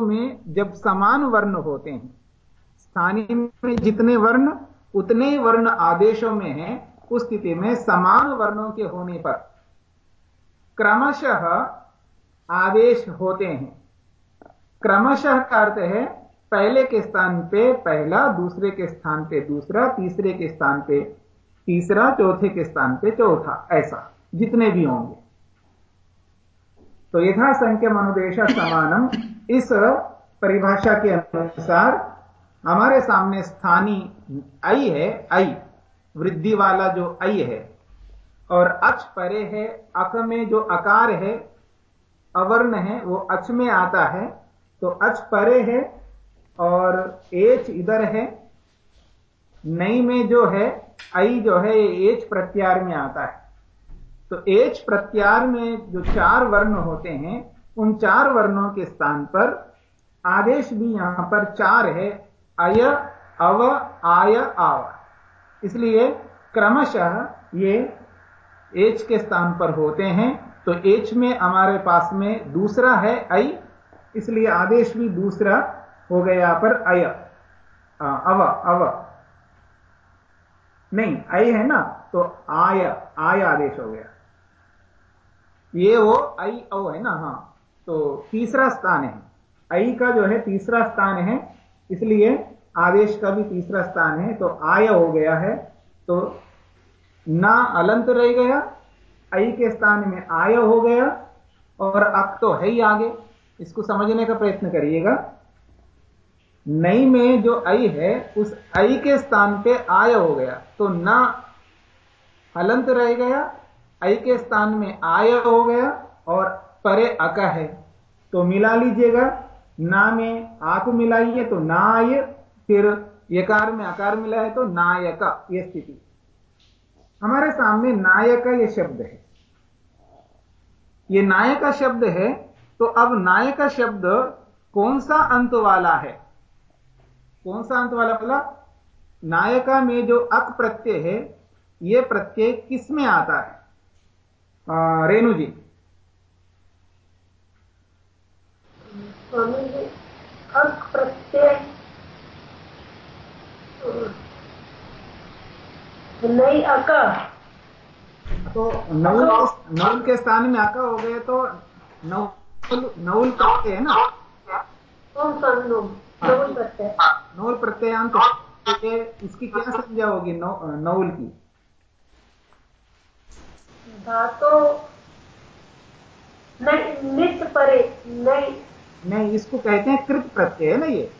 में जब समान वर्ण होते हैं, स्थानीय में जितने वर्ण, उतने वर्ण आदेशों में हैं, उस स्थिति में समान वर्णों के होने पर क्रमशः आदेश होते हैं। क्रमशः का अर्थ है, पहले के स्थान पे पहला, दूसरे के स्थान पे दूसरा, तीसरे के स्थान पे तीसरा, चौथे के स्थान पे चौथा, ऐसा, जितने भी होंगे। तो यथा संख्य अनुदेश समानम। इस परिभाषा के अनुसार हमारे सामने स्थानीय आई है, आई। वृद्धि वाला जो आई है और अच परे है अक में जो अकार है, अवर्ण है, वो अच में आता है। तो अच परे है और एच इधर है, नई में जो है, आई जो है, ये एच प्रत्यार में आता है। तो एच प्रत्यार में जो चार वर्ण होते हैं उन चार वर्णों के स्थान पर। आदेश भी यहाँ पर चार है, अय, अव, आय, आव। इसलिए क्रमशः ये एच के स्थान पर होते हैं। तो एच में हमारे पास में दूसरा है आई इसलिए आदेश भी दूसरा हो गया पर अय। अव अव। नहीं आई है ना तो आय आय आदेश हो गया। ये वो आई ओ है ना हाँ। तो तीसरा स्थान है। आई का जो है तीसरा स्थान है, इसलिए आदेश का भी तीसरा स्थान है तो आय हो गया है तो ना अलंत रह गया, आई के स्थान में आय हो गया, और अक तो है ही आगे। इसको समझने का प्रयत्न करिएगा। नई में जो आई है, उस आई के स्थान पे आय हो गया तो ना हलंत रह गया, आई के स्थान में आय हो गया, और परे अक है। तो मिला लीजिएगा, ना में आप मिलाइए तो ना आय, फिर यकार में आकार मिला है तो नायक यह स्थिति। हमारे सामने नायक यह शब्द है। यह नायक शब्द है तो अब नायक शब्द कौन सा अंत वाला है? कौन सा अंत वाला बोला? नायका में जो अक प्रत्यय है यह प्रत्यय किसमें आता है? रेणु जी। अक प्रत्यय नहीं अका। तो नौल नौल के स्थान में आका हो गए तो नौल नौल प्रत्यय है ना? कौन सा नौल प्रत्यय। नौल प्रत्ययांत इसकी क्या संज्ञा होगी नौ, नौल की? धातो नहीं नित परे नहीं नहीं इसको कहते हैं कृत प्रत्यय है ना ये?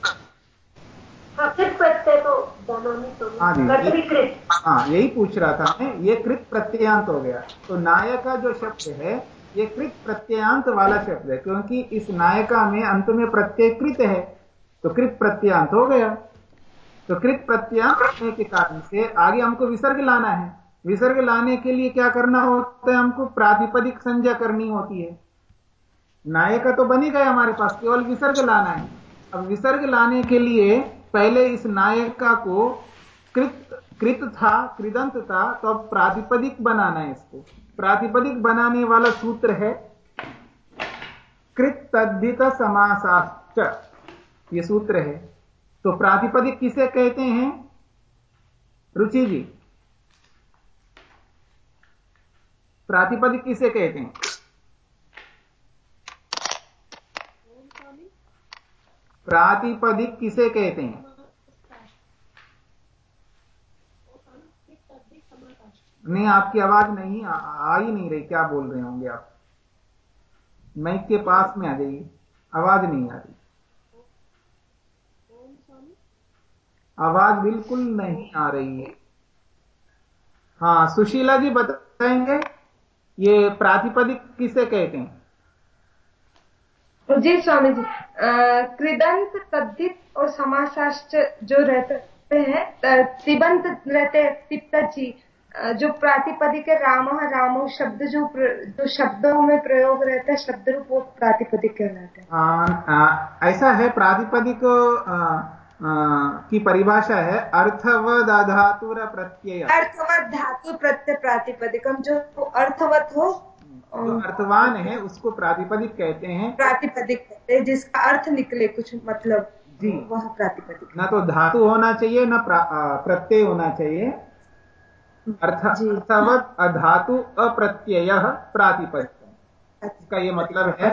हाँ कृत प्रत्यय तो तो हाँ जी हाँ यही पूछ रहा था मैं ये कृत प्रत्ययांत हो गया। तो नायका जो शब्द है ये कृत प्रत्ययांत वाला शब्द है क्योंकि इस नायका में अंत में प्रत्यय कृत है तो कृत प्रत्यांत हो गया। तो कृत प्रत्यांत होने के कारण से आगे हमको विसर्ग लाना है। विसर्ग लाने के लिए क्या करना होता है हमको? प्रातिपदिक संज्ञा करनी होती है। नायका तो बनी गए हमारे पास, केवल विसर्ग लाना है। अब विसर्ग लाने के लिए पहले इस नायिका को कृत कृत था, कृदंत था तो अब प्रातिपदिक बनाना है इसको। प्रातिपदिक बनाने वाला सूत्र है कृत तद्धित समासाश्च। ये सूत्र है। तो प्रातिपदिक किसे कहते हैं? रुचि जी। प्रातिपदिक किसे कहते हैं? प्रातिपदिक किसे कहते हैं? नहीं आपकी आवाज़ नहीं आ, ही नहीं रही। क्या बोल रहे होंगे आप? माइक के पास में आ जाइए। आवाज़ नहीं आ रही। आवाज़ बिल्कुल नहीं आ रही है। हाँ सुशीला जी बताएँगे ये प्रातिपदिक किसे कहते हैं? जी स्वामी जी कृदंत तद्दित और समाशास्त्र जो रहते हैं तिबंत रहते हैं तिप्त जी जो प्रातिपदिक है राम रामो शब्द जो जो शब्दों में प्रयोग रहता है शब्द रूप वो प्रातिपदिक कहलाता है। ऐसा है प्रातिपदिक की परिभाषा है अर्थवद धातु प्रत्यय अर्थवत धातु प्रत्यय प्रातिपदिकम जो अर्थवत हो जो अर्थवान है उसको प्रातिपदिक कहते हैं। प्रातिपदिक कहते हैं जिसका अर्थ निकले कुछ मतलब जी। वह प्रातिपदिक। ना तो धातु होना चाहिए ना प्रत्यय होना चाहिए। अर्थ अर्थवत अधातु अप्रत्यय प्रातिपदिक। इसका ये मतलब है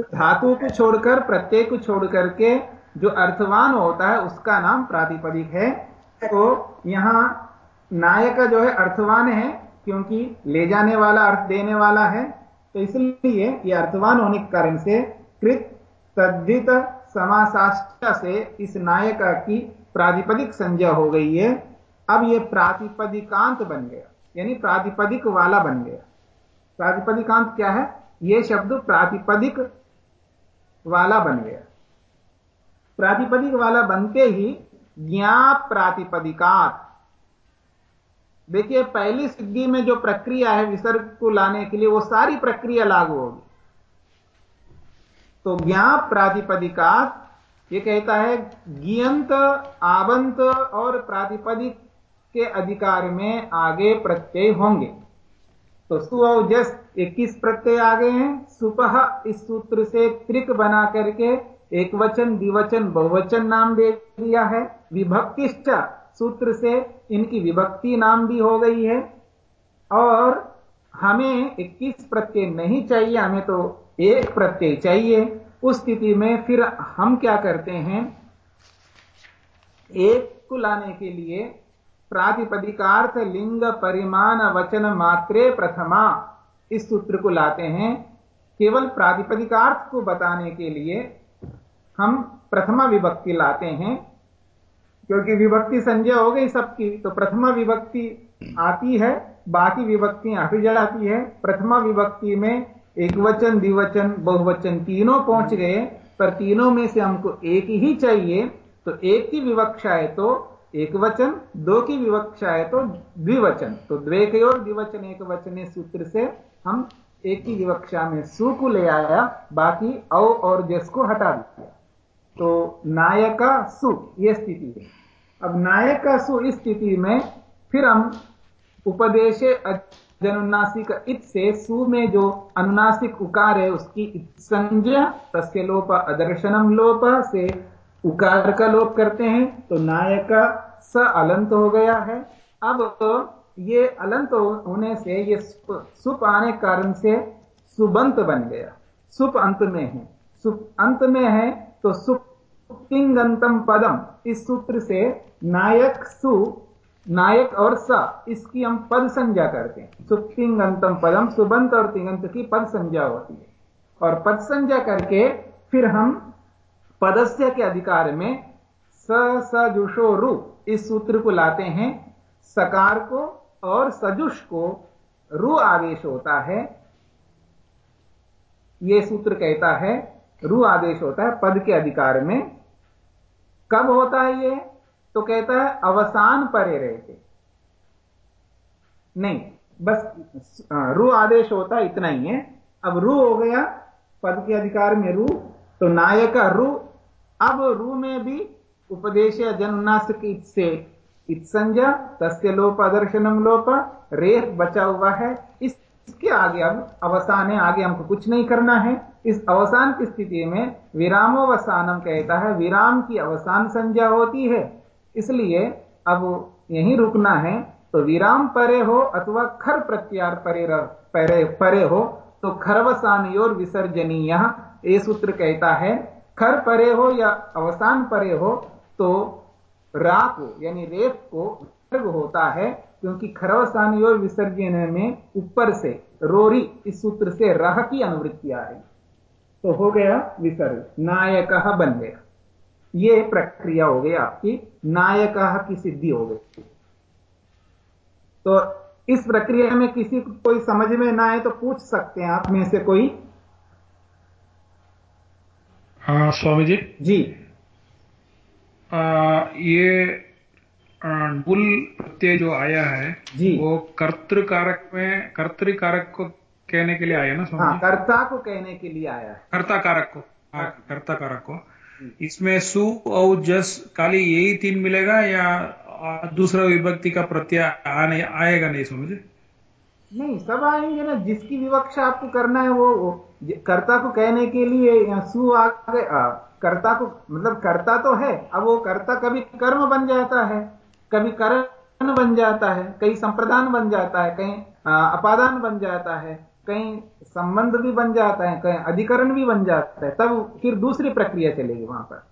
धातु को छोड़कर प्रत्यय को छोड़ करके जो अर्थवान होता है उसका नाम प्रातिपदिक है। तो यहाँ नायक जो है अर्थवान है क्योंकि ले जाने वाला, अर्थ देने वाला है तो इसलिए यह अर्थवान होने के कारण से कृत तद्धित समासाष्ट से इस नायक की प्रातिपदिक संज्ञा हो गई है। अब यह प्रातिपदिकांत बन गया, यानी प्रातिपदिक वाला बन गया। प्रातिपदिकांत क्या है? यह शब्द प्रातिपदिक वाला बन गया। प्रातिपदिक वाला बनते ही ज्ञा प्रातिपदिकात देखिए, पहली सिद्धि में जो प्रक्रिया है विसर्ग को लाने के लिए, वो सारी प्रक्रिया लागू होगी। तो ज्ञा प्रातिपदिकात, ये कहता है गियंत आवंत और प्रातिपदिक के अधिकार में आगे प्रत्यय होंगे। तो सु और जस 21 प्रत्यय आ गए हैं। सुपह इस सूत्र से त्रिक बना करके एक वचन द्विवचन, बहुवचन नाम दे दिया है। विभक्तिश्च सूत्र से इनकी विभक्ति नाम भी हो गई है। और हमें 21 प्रत्यय नहीं चाहिए, हमें तो एक प्रत्यय चाहिए। उस स्थिति में फिर हम क्या करते हैं? एक को लाने के लिए प्रातिपदिकार्थ लिंग परिमाण वचन मात्रे प्रथमा इस सूत्र को लाते हैं। केवल प्रातिपदिकार्थ को बताने के लिए हम प्रथमा विभक्ति लाते हैं। क्योंकि विभक्ति संजय हो गई सबकी तो प्रथमा विभक्ति आती है, बाकी विभक्ति हट जाती है। प्रथमा विभक्ति में एक वचन द्विवचन, बहुवचन तीनों पहुँच गए, पर तीनों में से हमको एक ही चाहिए तो एक की विवक्षा है तो एक वचन दो की विवक्षा है तो द्विवचन। तो द्वे के और द्विवचन एक वचन सूत्र से हम एक की विवक्षा में सु को ले आया, बाकी औ और जस को हटा दिया। तो नायका सु यह स्थिति है। अब नायका सु इस स्थिति में फिर हम उपदेश जनुनासिक इत से सु में जो अनुनासिक उकार है, उसकी संज्ञा, तस्य लोप, अदर्शनम लोप से उकार का लोप करते हैं तो नायका स अलंत हो गया है। अब ये अलंत होने से ये सुप आने कारण से सुबंत बन गया। सुप अंत में है। सुप अंत में है तो सुप तिंगंतम पदम। इस सूत्र से नायक सु, नायक और स, इसकी हम पद संज्ञा करते हैं। सुप्तिंगंतम पदम सुबंत और तिंगंत की पद संज्ञा होती है। और पद संज्ञा करके फिर हम पदस्य के अधिकार में स सजुषो रु, इस सूत्र को लाते हैं। सकार को और सजुष को रु आदेश होता है। यह सूत्र कहता है, रु आदेश होता है पद के अधिकार में। कब होता है ये? तो कहता है अवसान परे रहते। नहीं, बस रू आदेश होता इतना ही है। अब रू हो गया, पद के अधिकार में रू तो नायक रू, अब रू में भी उपदेश जनुनास की से इत संज्ञा तस्य लोप अदर्शनम लोप रेख बचा हुआ है। इसके आगे, अब अवसान है, आगे हमको कुछ नहीं करना है। इस अवसान की स्थिति में विरामोवसानम कहता है, विराम की अवसान संज्ञा होती है। इसलिए अब यहीं रुकना है तो विराम परे हो अथवा खर प्रत्यार परे परे परे हो तो खरवसान और विसर्जनीय। ये सूत्र कहता है, खर परे हो या अवसान परे हो तो रा को, यानी रेप को विसर्ग होता है, क्योंकि खरवसान और विसर्जन में ऊपर से रोरी इस सूत्र से रह की अनुवृत्ति आ रही तो हो गया विसर्ग। नायक बन गया ये प्रक्रिया हो गई आपकी। नायक की सिद्धि हो गई। तो इस प्रक्रिया में किसी को कोई समझ में ना आए तो पूछ सकते हैं आप में से कोई। हाँ स्वामी जी। जी। आ, ये बुल प्रत्यय जो आया है जी। वो कर्तृकारक में कर्तृकारक को कहने के लिए आया ना हाँ कर्ता को कहने के लिए आया है। कर्ता कारक को। हाँ कर्ता कारक को। इसमें सु और जस खाली यही तीन मिलेगा या दूसरा विभक्ति का प्रत्यय आने आएगा नहीं समझे नहीं सब आएँगे ना जिसकी विवक्षा आपको करना है वो, वो कर्ता को कहने के लिए सु आ गए कर्ता को मतलब कर्ता तो है अब वो कर्ता कभी कर्म बन जाता है कभी करण बन जाता है कहीं संप्रदान बन जाता है कहीं अपादान बन जाता है कहीं संबंध भी बन जाता है कहीं अधिकरण भी बन जाता है तब फिर दूसरी प्रक्रिया चलेगी वहाँ पर।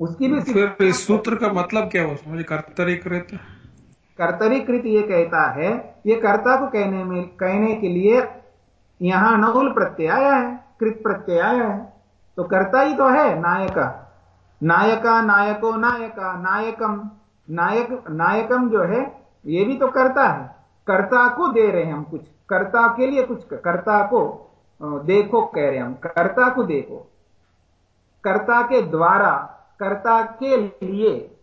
उसकी भी फिर इस सूत्र का मतलब क्या हो मुझे कर्तरीकृत। कर्तरीकृत ये कहता है ये कर्ता को कहने में कहने के लिए यहाँ नहुल प्रत्यय आया है कृत प्रत्यय आया है। तो कर्ता ही तो है नायका। नायका नायको नायका नायकम। नायक नायकम जो है ये भी तो करता है। कर्ता को दे रहे हैं हम कुछ। कर्ता के लिए कुछ कर्ता को देखो कह रहे हैं हम। कर्ता को देखो। कर्ता के द्वारा, कर्ता के लिए,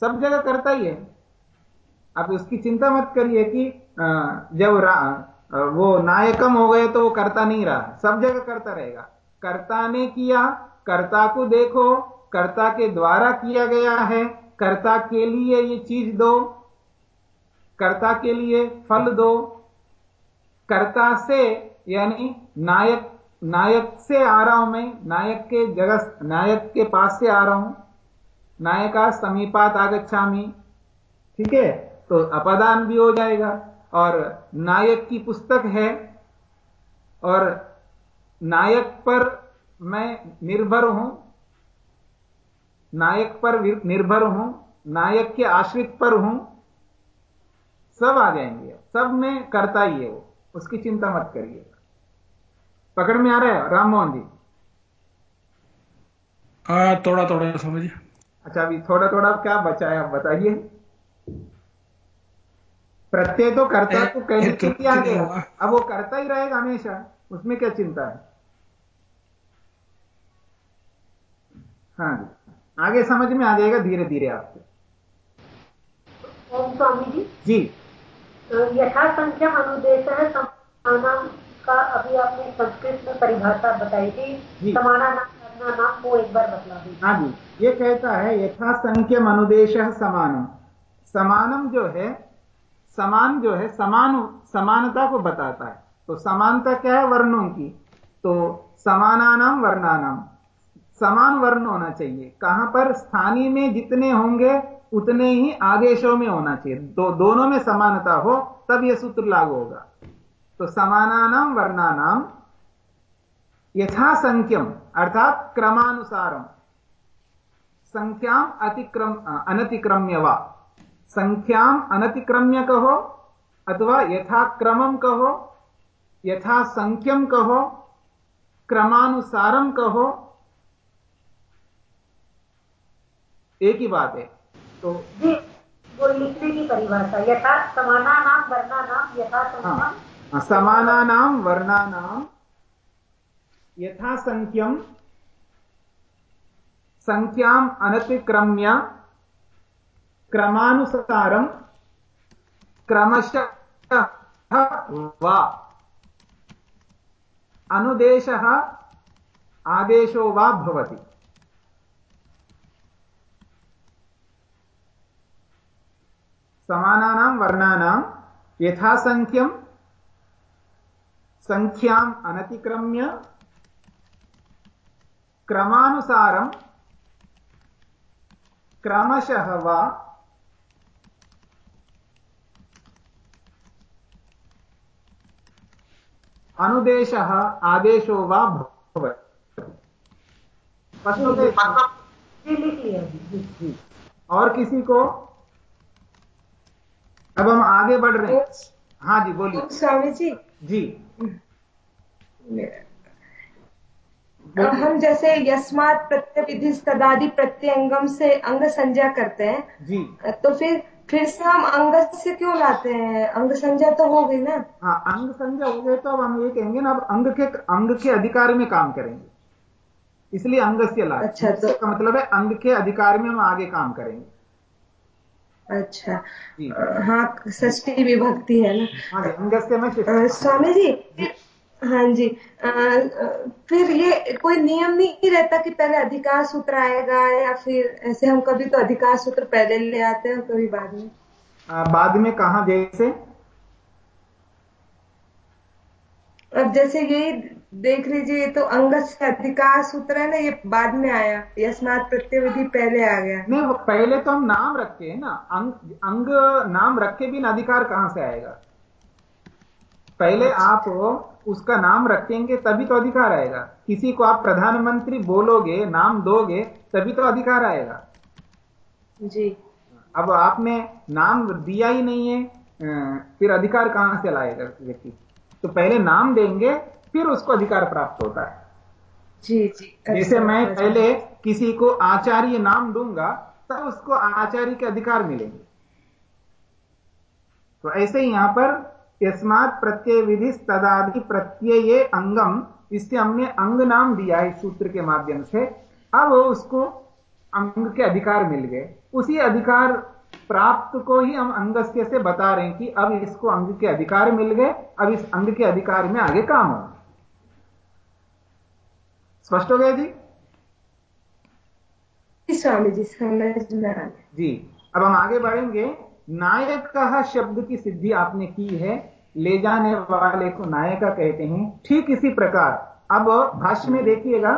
सब जगह करता ही है। आप उसकी चिंता मत करिए कि जब वो नायकम हो गए तो वो करता नहीं रहा। सब जगह करता रहेगा। कर्ता ने किया, कर्ता को देखो। कर्ता के द्वारा किया गया है। कर्ता के लिए ये चीज़ दो। कर्ता के लिए फल दो। कर्ता से, यानी नायक नायक से आ रहा हूँ मैं, नायक के जगह, नायक के पास से आ रहा हूँ। नायका समीपात आगच्छामी ठीक है? तो अपदान भी हो जाएगा। और नायक की पुस्तक है। और नायक पर मैं निर्भर हूँ। नायक पर निर्भर हूँ। नायक के आश्रित पर हूँ। सब आ जाएँगे। सब में करता ही है वो। उसकी चिंता मत करिए। पकड़ में आ रहा है? राम मोहन जी। हाँ थोड़ा थोड़ा समझिए अच्छा अभी थोड़ा थोड़ा क्या बचा है आप बताइए। प्रत्यय तो कर्ता को कहने के लिए आ गया। अब वो करता ही रहेगा हमेशा। उसमें क्या चिंता है? हाँ जी। आगे समझ में आ जाएगा धीरे धीरे आपको स्वामी जी। जी। यथा संख्या अनुदेश है समाना का अभी आपने संस्कृत में परिभाषा बताई थी। समाना नाम नाम वो एक बार बतला दी हाँ जी। ये कहता है यथा संख्यम अनुदेश समानम। समानम जो है समान जो है समान समानता को बताता है। तो समानता क्या है? वर्णों की। तो समानानाम वर्णानाम। समान वर्ण होना चाहिए। कहाँ पर? स्थानीय में जितने होंगे उतने ही आदेशों में होना चाहिए। दो, दोनों में समानता हो तब यह सूत्र लागू होगा। तो समानानाम वर्णानाम यथा संख्यम अर्थात क्रमानुसारम। संख्याम अतिक्रम अनतिक्रम्य वा संख्याम अनतिक्रम्य कहो अथवा यथाक्रमम कहो यथा संख्यम कहो क्रमानुसारम कहो। एक ही बात है। तो जी वो लिखने की परिभाषा यथा समाना नाम वर्णा नाम यथा हाँ, समाना नाम वर्णा नाम यथा संख्यम संख्याम अनतिक्रम्य क्रमानुसारम क्रमशः वा अनुदेशः आदेशो वा भवति। समानानां वर्णानां यथासङ्ख्यं सङ्ख्याम् अनतिक्रम्य क्रमानुसारं क्रमशः वा अनुदेश आदेशो वा और किसी को अब हम आगे बढ़ रहे हैं। हाँ जी बोलिए। स्वामी जी। जी। हम जैसे यस्मात प्रत्यय विधि तदादि प्रत्यंगम से अंग संज्ञा करते हैं जी। तो फिर फिर से हम अंग से क्यों लाते हैं? अंग संज्ञा तो हो गई ना। हाँ अंग संज्ञा हो गए तो अब हम ये कहेंगे ना अब अंग के अंग के अधिकार में काम करेंगे। इसलिए अंग से ला अच्छा तो इसका मतलब है अंग के अधिकार में हम आगे काम करेंगे। अच्छा। हाँ षष्टी विभक्ति है ना। हाँ स्वामी जी। हाँ जी। आ, फिर ये कोई नियम नहीं रहता कि पहले अधिकार सूत्र आएगा या फिर ऐसे हम कभी तो अधिकार सूत्र पहले ले आते हैं कभी बाद में? बाद में कहा जैसे? अब जैसे यही देख लीजिए ये तो अंग से अधिकार सूत्र है ना ये बाद में आया। यस्मात प्रत्यविधि पहले आ गया। नहीं पहले तो हम नाम रखे हैं ना। अंग अंग नाम रखे भी अधिकार कहाँ से आएगा? पहले आप उसका नाम रखेंगे तभी तो अधिकार आएगा। किसी को आप प्रधानमंत्री बोलोगे नाम दोगे तभी तो अधिकार आएगा। जी। अब आपने नाम दिया ही नहीं है फिर अधिकार कहाँ से लाएगा व्यक्ति? तो पहले नाम देंगे फिर उसको अधिकार प्राप्त होता है। जी जी जैसे मैं पहले किसी को आचार्य नाम दूँगा तब उसको आचार्य के अधिकार मिलेंगे। तो ऐसे ही यहाँ पर यस्मात प्रत्यय विधि तदादि प्रत्यय अंगम इससे हमने अंग नाम दिया है सूत्र के माध्यम से। अब उसको अंग के अधिकार मिल गए। उसी अधिकार प्राप्त को ही हम अंगस्य से बता रहे हैं कि अब इसको अंग के अधिकार मिल गए अब इस अंग के अधिकार में आगे काम हो स्पष्ट हो गया जी? स्वामी जी समझ में जी अब हम आगे बढ़ेंगे। नायक का शब्द की सिद्धि आपने की है ले जाने वाले को नायका कहते हैं। ठीक इसी प्रकार। अब भाष्य में देखिएगा।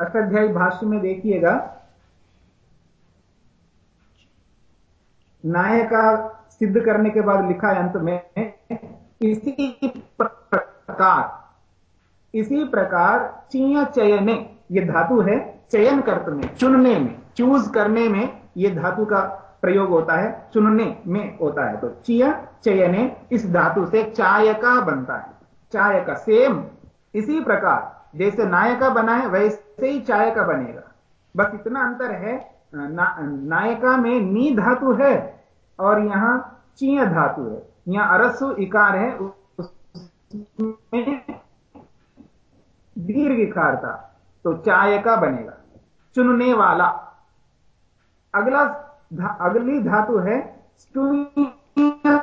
अष्टाध्यायी भाष्य में देखिएगा। नायका सिद्ध करने के बाद लिखा है अंत में इसी प्रकार। इसी प्रकार चीय चयने ये धातु है चयन कर्त में चुनने में चूज़ करने में ये धातु का प्रयोग होता है चुनने में होता है। तो चिय चयने इस धातु से चायका बनता है। चायका सेम इसी प्रकार जैसे नायका बना है वैसे ही चायका बनेगा। बस इतना अंतर है ना, नायका में नी धातु है और यहाँ चीय धातु है। यहाँ अरसु इकार है उसमें दीर्घ इकार था तो चाय का बनेगा। चुनने वाला। अगला धा, अगली धातु है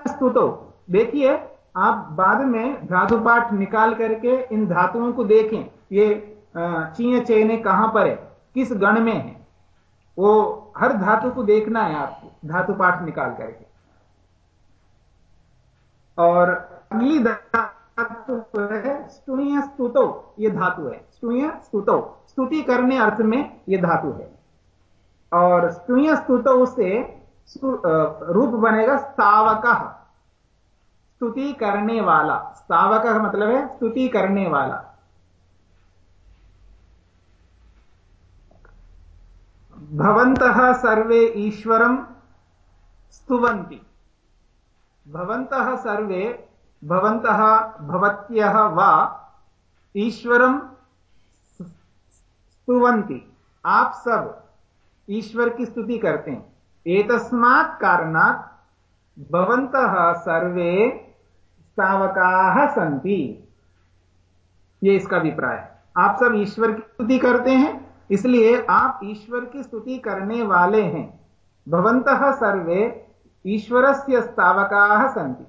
स्तुतो देखिए आप बाद में धातु पाठ निकाल करके इन धातुओं को देखें। ये चीय चेने कहाँ पर है? किस गण में है? वो हर धातु को देखना है आपको धातु पाठ निकाल करके। और अगली धातु है, स्तुणीय स्तुतो, ये धातु है। स्तुय स्तुतो स्तुति करने अर्थ में ये धातु है। और स्तुय स्तुतो से रूप बनेगा स्तावक स्तुति करने वाला स्तावक मतलब है स्तुति करने वाला। भवन्तः सर्वे ईश्वरं स्तुवन्ति। भवन्तः सर्वे भवन्तः भवत्यः वा ईश्वरं स्तुवन्ति। आप सब ईश्वर की स्तुति करते हैं। एतस्मात् कारणात् भवन्तः सर्वे सावकाः सन्ति। ये इसका अभिप्राय है। आप सब ईश्वर की स्तुति करते हैं, इसलिए आप ईश्वर की स्तुति करने वाले हैं। भवंतः सर्वे ईश्वर से स्तावका संति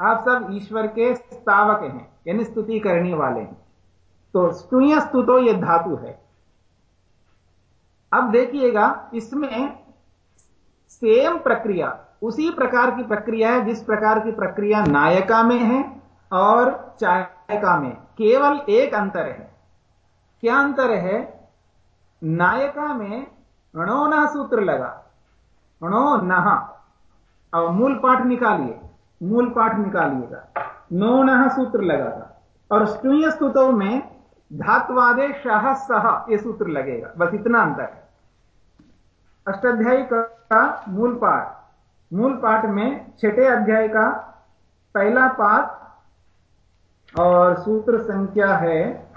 आप सब ईश्वर के स्तावक हैं, यानी स्तुति करने वाले हैं। तो स्तुय स्तुतो यह धातु है। अब देखिएगा, इसमें सेम प्रक्रिया, उसी प्रकार की प्रक्रिया है, जिस प्रकार की प्रक्रिया नायका में है और चायका में। केवल एक अंतर है। क्या अंतर है? नायका में अणोना सूत्र लगा अणो नहा अब मूल पाठ निकालिए। मूल पाठ निकालिएगा। नो नह सूत्र लगा था। और स्तुय स्तुतों में धातवादे शाह सह ये सूत्र लगेगा। बस इतना अंतर है। अष्टाध्यायी का मूल पाठ। मूल पाठ में छठे अध्याय का पहला पाठ और सूत्र संख्या है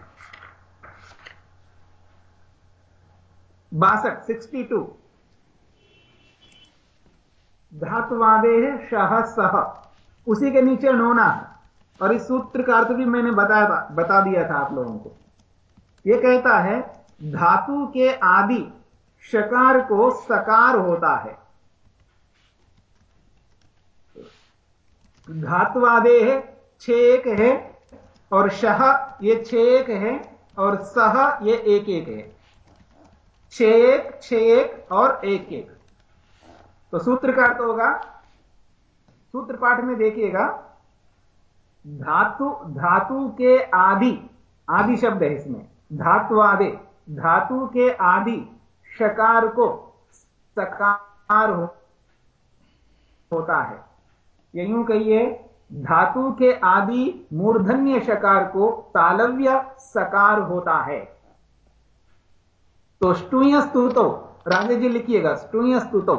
बासठ, सिक्सटी टू। धातुवादे शाह सह उसी के नीचे नोना। और इस सूत्र का अर्थ भी मैंने बताया था, बता दिया था आप लोगों को। यह कहता है, धातु के आदि शकार को सकार होता है। धातुवादे है छेक है और शह ये छेक है और सह ये एक एक है। छह एक एक और एक एक तो सूत्र का अर्थ होगा सूत्र पाठ में देखिएगा धातु धातु के आदि आदि शब्द है इसमें धातुआदे धातु के आदि शकार को सकार हो, होता है। यूँ कहिए धातु के आदि मूर्धन्य शकार को तालव्य सकार होता है। तो स्टूय स्तुतो राजे जी लिखिएगा स्टूय स्तुतो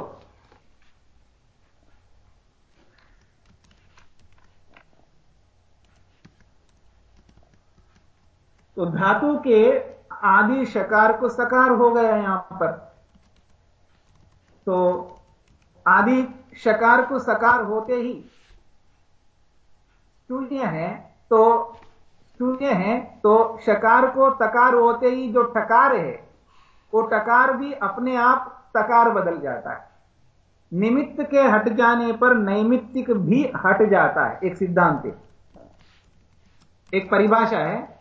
तो धातु के आदि शकार को सकार हो गया यहाँ पर। तो आदि शकार को सकार होते ही शून्य है तो शून्य है तो शकार को तकार होते ही जो टकार है, वो टकार भी अपने आप तकार बदल जाता है। निमित्त के हट जाने पर नैमित्तिक भी हट जाता है, एक सिद्धांत एक परिभाषा है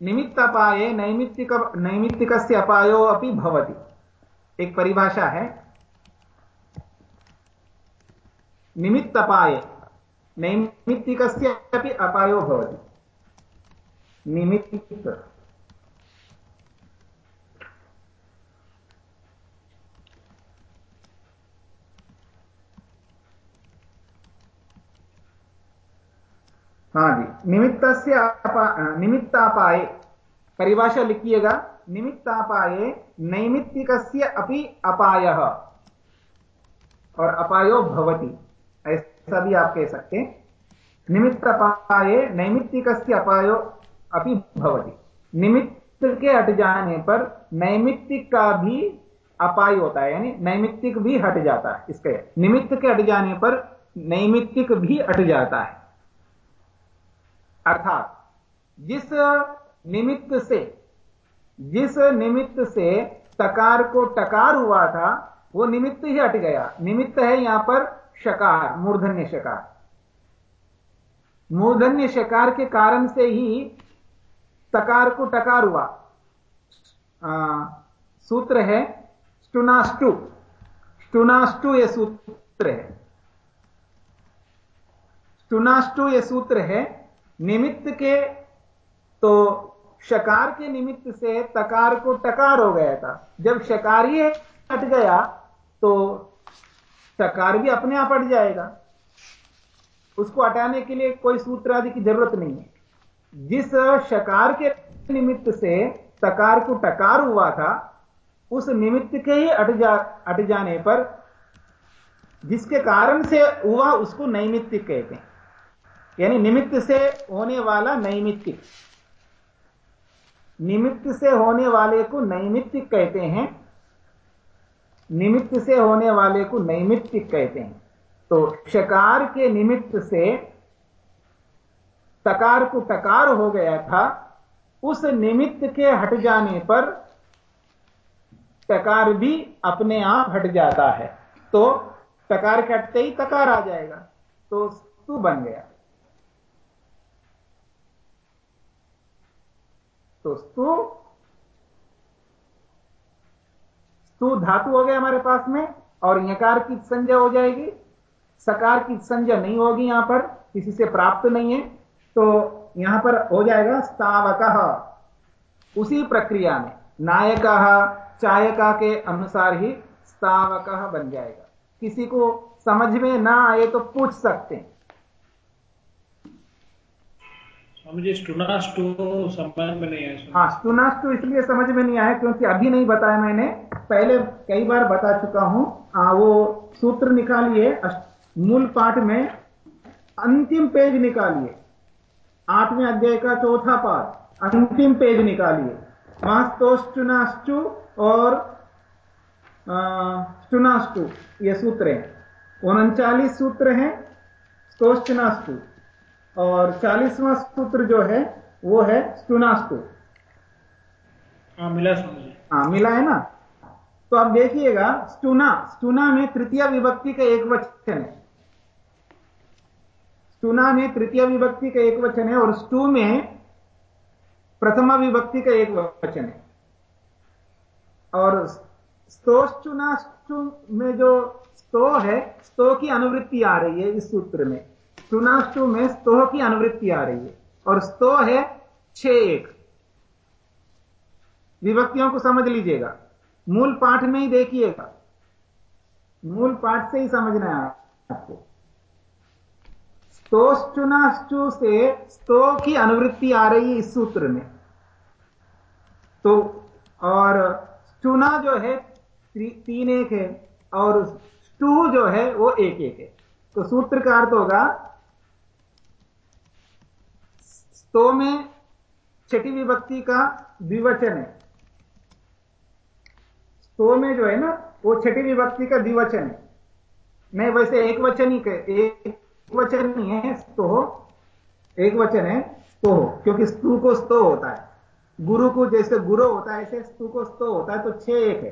निमित्त अपाये नैमित्तिक नैमित्तिकस्य अपायो अपि भवती। एक परिभाषा है। निमित्त अपाये अपि अपायो भवति। निमित्त। हाँ जी निमित्त से निमित्तापाए परिभाषा लिखिएगा निमित्तापाए नैमित्तिक अपि अपाय और अपायो भवति ऐसा भी आप कह सकते हैं निमित्त अपाये नैमित्तिक अपायो अपि भवति निमित्त के हट जाने पर नैमित्तिक का भी अपाय होता है यानी नैमित्तिक भी हट जाता है इसके निमित्त के हट जाने पर नैमित्तिक भी हट जाता है अर्थात जिस निमित्त से जिस निमित्त से तकार को टकार हुआ था वो निमित्त ही हट गया। निमित्त है यहाँ पर शकार मूर्धन्य शकार। मूर्धन्य शकार के कारण से ही तकार को टकार हुआ। आ, सूत्र है स्टुनास्टु स्टुनास्टु यह सूत्र है। स्टुनास्टु यह सूत्र है निमित्त के तो शकार के निमित्त से तकार को टकार हो गया था। जब शकार ही हट गया तो टकार भी अपने आप हट जाएगा। उसको हटाने के लिए कोई सूत्र आदि की ज़रूरत नहीं है। जिस शकार के निमित्त से तकार को टकार हुआ था, उस निमित्त के ही अट जा अट जाने पर, जिसके कारण से हुआ, उसको नैमित्तिक कहते हैं। यानी निमित्त से होने वाला नैमित्तिक। निमित्त से होने वाले को नैमित्तिक कहते हैं। निमित्त से होने वाले को नैमित्तिक कहते हैं। तो शकार के निमित्त से तकार को टकार हो गया था, उस निमित्त के हट जाने पर टकार भी अपने आप हट जाता है। तो तकार के हटते ही तकार आ जाएगा तो स्तु बन गया। तो स्तु स्तु धातु हो गया हमारे पास में, और यकार की संज्ञा हो जाएगी। सकार की संज्ञा नहीं होगी यहाँ पर, किसी से प्राप्त नहीं है तो यहाँ पर हो जाएगा स्तावक उसी प्रक्रिया में नायक, चायका के अनुसार ही स्तावक बन जाएगा। किसी को समझ में ना आए तो पूछ सकते हैं। मुझे स्टूनास्टू नहीं हाँ स्टूनास्टू इसलिए समझ में नहीं आया क्योंकि अभी नहीं बताया मैंने। पहले कई बार बता चुका हूँ। आ, वो सूत्र निकालिए मूल पाठ में अंतिम पेज निकालिए। आठवें अध्याय का चौथा पाठ अंतिम पेज निकालिए। वहाँ और स्टुनाष्टु ये सूत्र हैं। उनचालीस सूत्र हैं स्तोष्टनाष्टु और चालीसवां सूत्र जो है वो है स्टुनास्तु हाँ मिला समझ हाँ मिला है ना? तो आप देखिएगा स्टूना स्टूना में तृतीय विभक्ति का एक वचन है। स्टूना में तृतीय विभक्ति का एक वचन है और स्टू में प्रथमा विभक्ति का एक वचन है। और स्तोश्चुनाश्चु में जो स्तो है स्तो की अनुवृत्ति आ रही है इस सूत्र में। चुनाश्चु में स्तोह की अनुवृत्ति आ रही है। और स्तो है छ एक। विभक्तियों को समझ लीजिएगा। मूल पाठ में ही देखिएगा। मूल पाठ से ही समझना है आपको। स्तोश्चुनाश्चु से स्तो की अनुवृत्ति आ रही है इस सूत्र में। तो और चुना जो है तीन एक है, और स्टू जो है, वो एक एक है। तो सूत्र का अर्थ होगा स्तो में छठी विभक्ति का द्विवचन है। स्तो में जो है ना, वो छठी विभक्ति का द्विवचन है। मैं वैसे एक वचन ही कह, एक वचन ही है, स्तो एक वचन है, स्तो क्योंकि स्तू को स्तो होता है। गुरु को जैसे गुरु होता है, ऐसे स्तु को स्तो होता है तो छह एक है।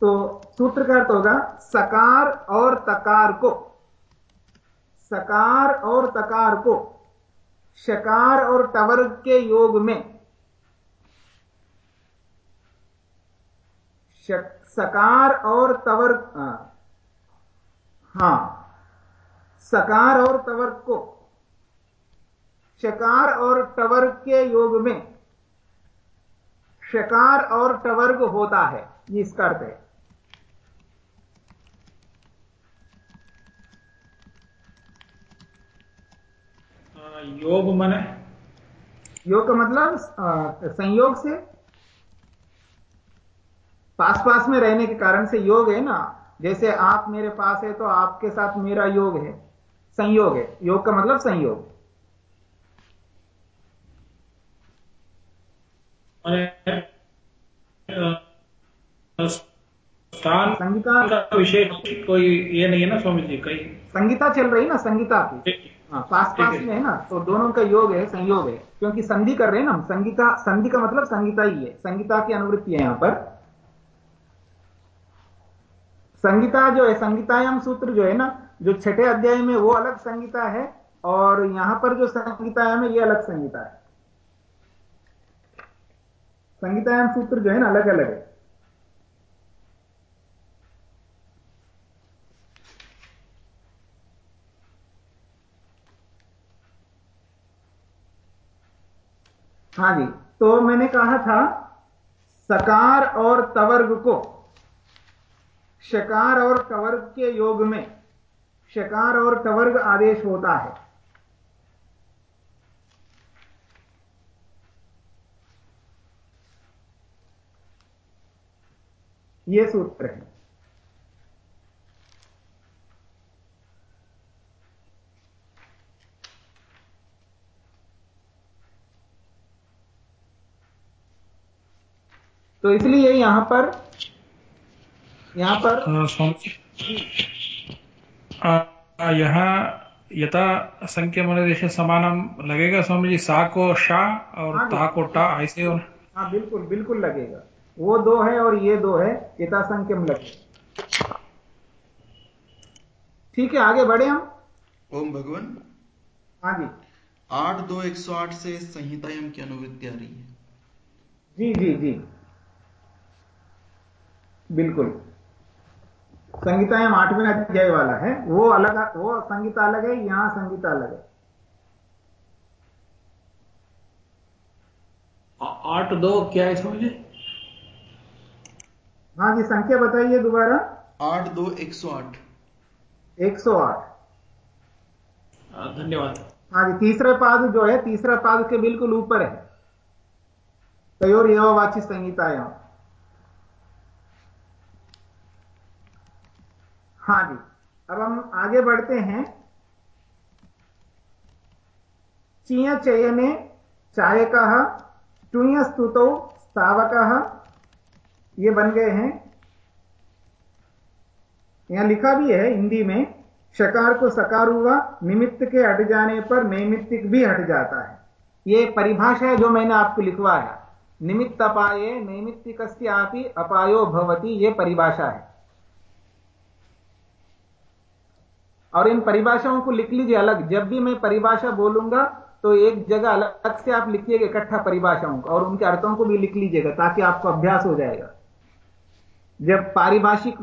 तो सूत्र का अर्थ होगा, सकार और तकार को। सकार और तकार को। शकार और टवर्ग के योग में। सकार और तवर्ग हाँ, सकार और तवर्ग को। शकार और टवर्ग के योग में, शकार और टवर्ग होता है, ये इसका अर्थ है। योग मने योग का मतलब संयोग से पास पास में रहने के कारण से योग है ना। जैसे आप मेरे पास है तो आपके साथ मेरा योग है। संयोग है। योग का मतलब संयोग। संगीता का विषय कोई ये नहीं है ना स्वामी जी कहीं। संगीता चल रही ना संगीता की। हाँ पास पास में है ना तो दोनों का योग है संयोग है। क्योंकि संधि कर रहे हैं ना हम संगीता संधि का मतलब संगीता ही है। संगीता की अनुवृत्ति है यहाँ पर। संगीता जो है संगीतायाम सूत्र जो है ना जो छठे अध्याय में वो अलग संगीता है और यहाँ पर जो संगीतायाम है ये अलग संगीता है। संगीतायाम सूत्र जो है ना अलग अलग है। हाँ जी तो मैंने कहा था, सकार और तवर्ग को, शकार और कवर्ग के योग में, शकार और कवर्ग आदेश होता है। यह सूत्र है। तो इसलिए यहाँ पर यहाँ पर यहाँ यथा संख्या मनोदेश समानम लगेगा स्वामी जी सा को शाह और हाँ ता को टा ऐसे हो हाँ बिल्कुल बिल्कुल लगेगा। वो दो है और ये दो है यथा संख्यम लगे। ठीक है आगे बढ़े हम। ओम भगवान। हाँ जी। आठ दो एक सौ आठ से संहिता की अनुवृत्ति आ रही है। जी जी जी। बिल्कुल। संगीताएँ आठवें अध्याय वाला है। वो अलग वो संगीता अलग है यहाँ संगीता अलग है। आठ दो क्या है समझे हाँ जी संख्या बताइए दोबारा। आठ दो एक सौ आठ। एक सौ आठ। धन्यवाद। हाँ जी तीसरा पाद जो है तीसरा पाद के बिल्कुल ऊपर है। तयोर एवं संगीता यहाँ हाँ जी। अब हम आगे बढ़ते हैं। चीय चयने चायक, टुय स्तुतो स्तवक ये बन गए हैं। यहाँ लिखा भी है हिंदी में, शकार को सकार हुआ, निमित्त के हट जाने पर नैमित्तिक भी हट जाता है। ये परिभाषा है जो मैंने आपको लिखवाया। निमित्त अपाये नैमित्तिक अपायो भवती, ये परिभाषा है। और इन परिभाषाओं को लिख लीजिए अलग। जब भी मैं परिभाषा बोलूँगा तो एक जगह अलग से आप लिखिएगा इकट्ठा परिभाषाओं को, और उनके अर्थों को भी लिख लीजिएगा, ताकि आपको अभ्यास हो जाएगा। जब पारिभाषिक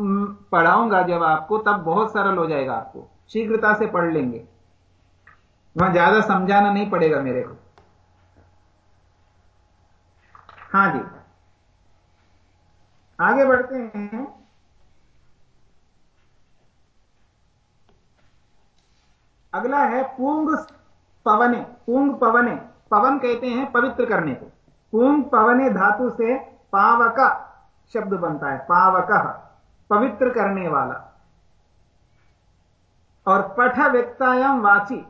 पढ़ाऊँगा जब आपको, तब बहुत सरल हो जाएगा आपको। शीघ्रता से पढ़ लेंगे। वहाँ ज़्यादा समझाना नहीं पड़ेगा मेरे को। हाँ जी। आगे बढ़ते हैं। अगला है पूंग पवने पूंग पवने, पवन कहते हैं पवित्र करने को। पूंग पवने धातु से पावक शब्द बनता है, पावक, पवित्र करने वाला। और पठ व्यक्तायाम वाची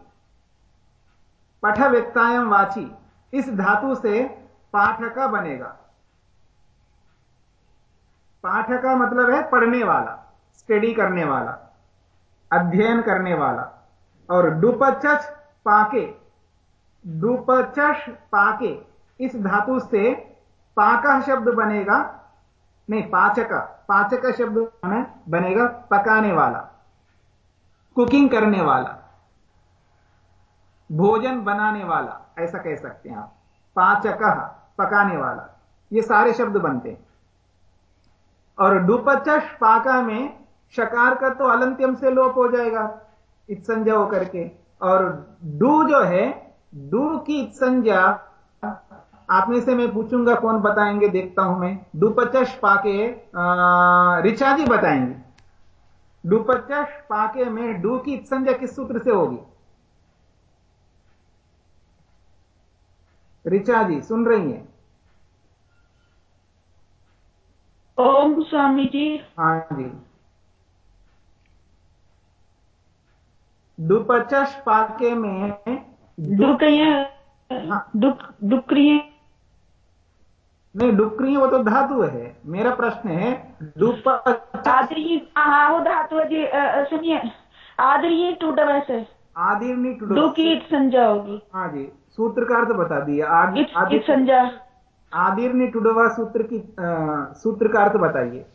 पठ व्यक्तायाम वाची, इस धातु से पाठक बनेगा। पाठ का मतलब है पढ़ने वाला, स्टडी करने वाला, अध्ययन करने वाला। और डुपचच पाके डुपचश पाके, इस धातु से पाका शब्द बनेगा, नहीं, पाचक पाचक शब्द बनेगा पकाने वाला, कुकिंग करने वाला, भोजन बनाने वाला, ऐसा कह सकते हैं आप, पाचक, पकाने वाला, ये सारे शब्द बनते हैं। और डुपचश पाका में शकार का तो अलंत्यम से लोप हो जाएगा। इत्संज्ञा होकर के और डू जो है डू की इत्संज्ञा आप में से मैं पूछूँगा कौन बताएँगे देखता हूँ मैं। डुपचश पाके रिचा जी बताएँगे। डुपचश पाके में डू की इत्संज्ञा किस सूत्र से होगी? रिचा जी सुन रही है? ओम स्वामी जी। हाँ जी। दुपचश पाके में दुक्रिय हाँ। नहीं डुक्री वो तो धातु है। मेरा प्रश्न है आदरी हाँ वो धातु है जी सुनिए। आदरी टूटा वैसे आदिर्नी टुडो दो की इत संज्ञा होगी। हाँ जी सूत्र का अर्थ बता दिया आदि इत आदि इत संज्ञा। आदिर्नी टुडवा सूत्र की सूत्र का अर्थ बताइए।